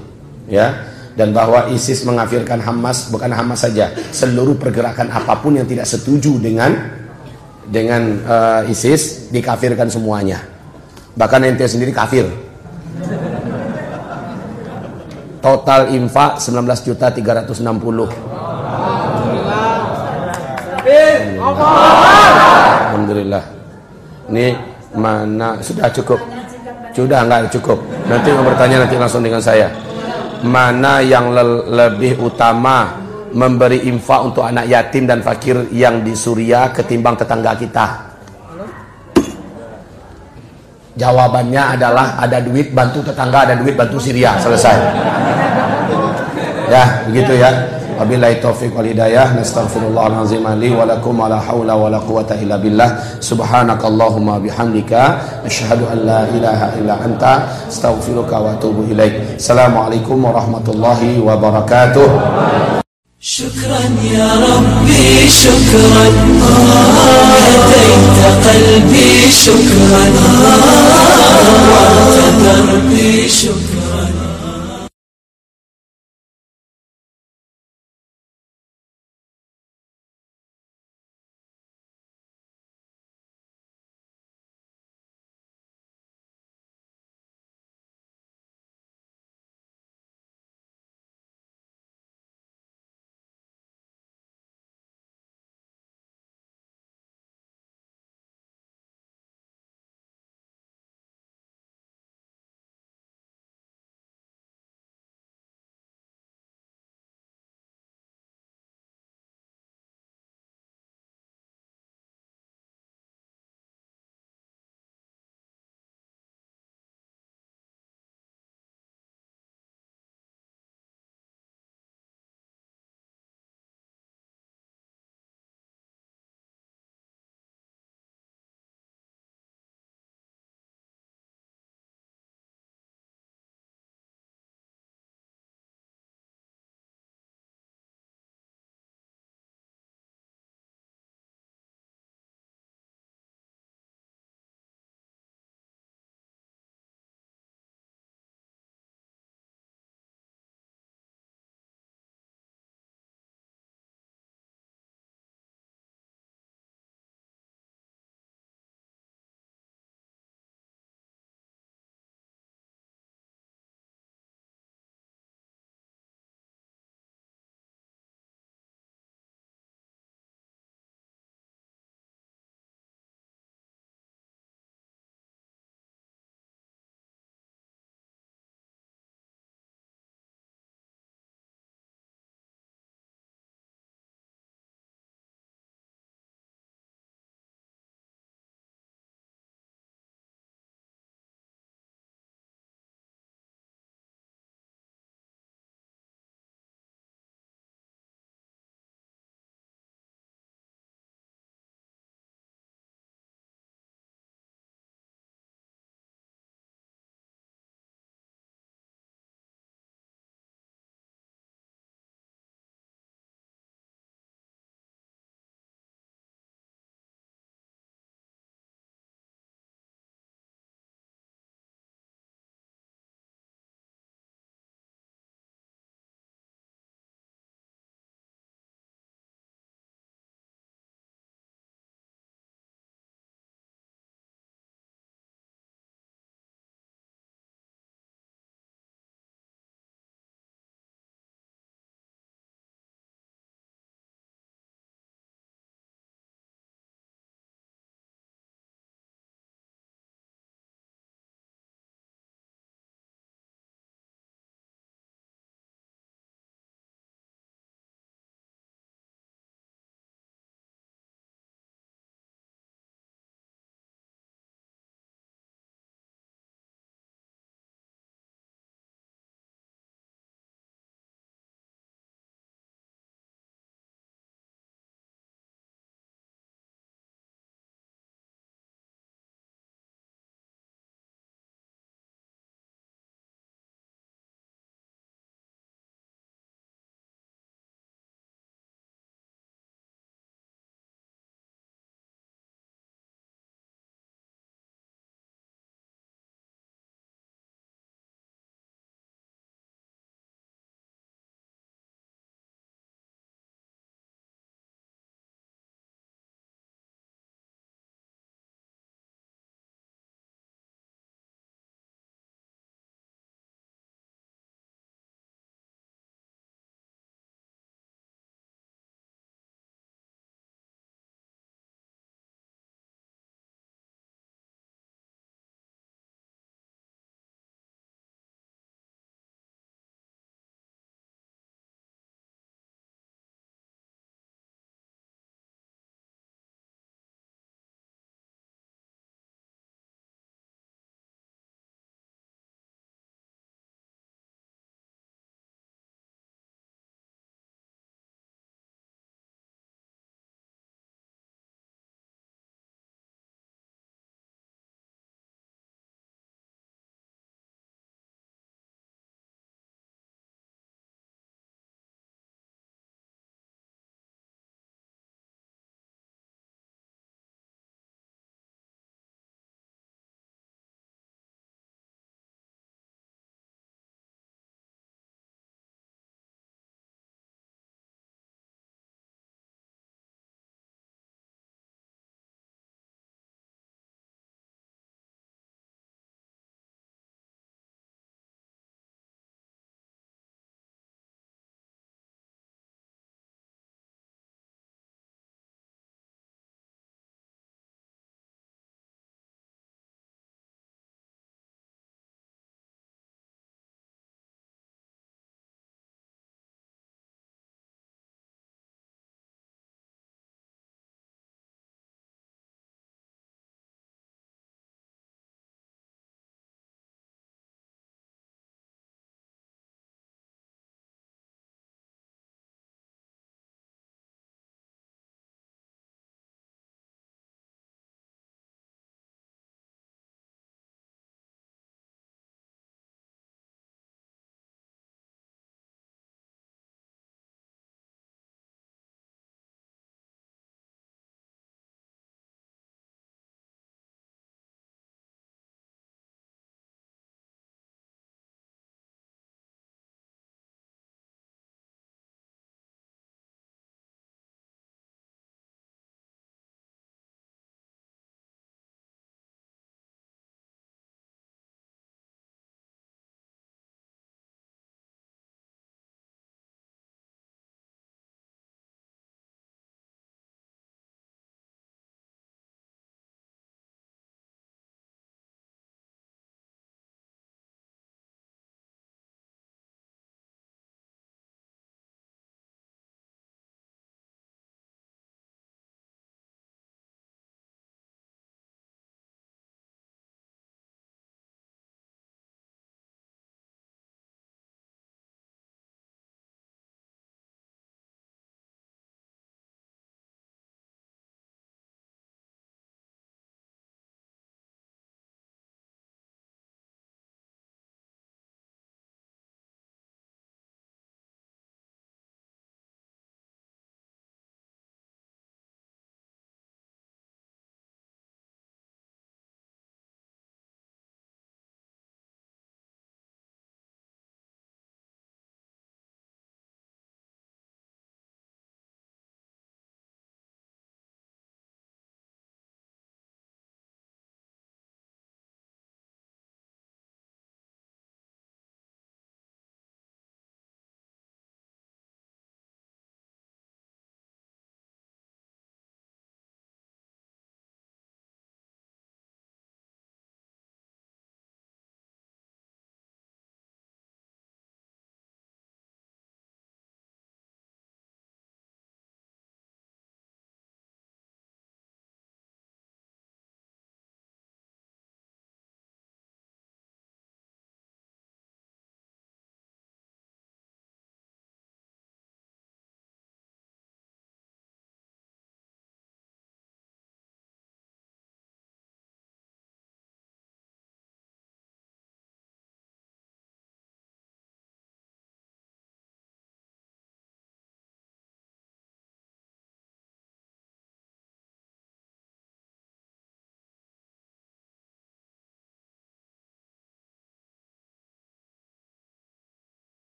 Ya. Dan bahwa ISIS mengafirkan Hamas bukan Hamas saja, seluruh pergerakan apa pun yang tidak setuju dengan dengan eh, ISIS dikafirkan semuanya. Bahkan ente sendiri kafir. Total infak 19 juta 360. Alhamdulillah. Ini mana sudah cukup? Sudah enggak cukup. Nanti mau bertanya nanti langsung dengan saya. Mana yang le- lebih utama memberi infak untuk anak yatim dan fakir yang di Suriah ketimbang tetangga kita? Jawabannya adalah ada duit bantu tetangga, ada duit bantu Syria. Selesai. Ya, begitu ya. Wabillahi taufiq wal hidayah. Nastaghfirullahal azim li wa lakum wa la haula wa la quwata illa billah. Subhanakallahumma bihamdika asyhadu an la ilaha illa anta astaghfiruka wa atubu ilaik. Assalamualaikum warahmatullahi wabarakatuh. شكرا يا ربي شكرا هديت قلبي شكرا وارتدى دربي شكرا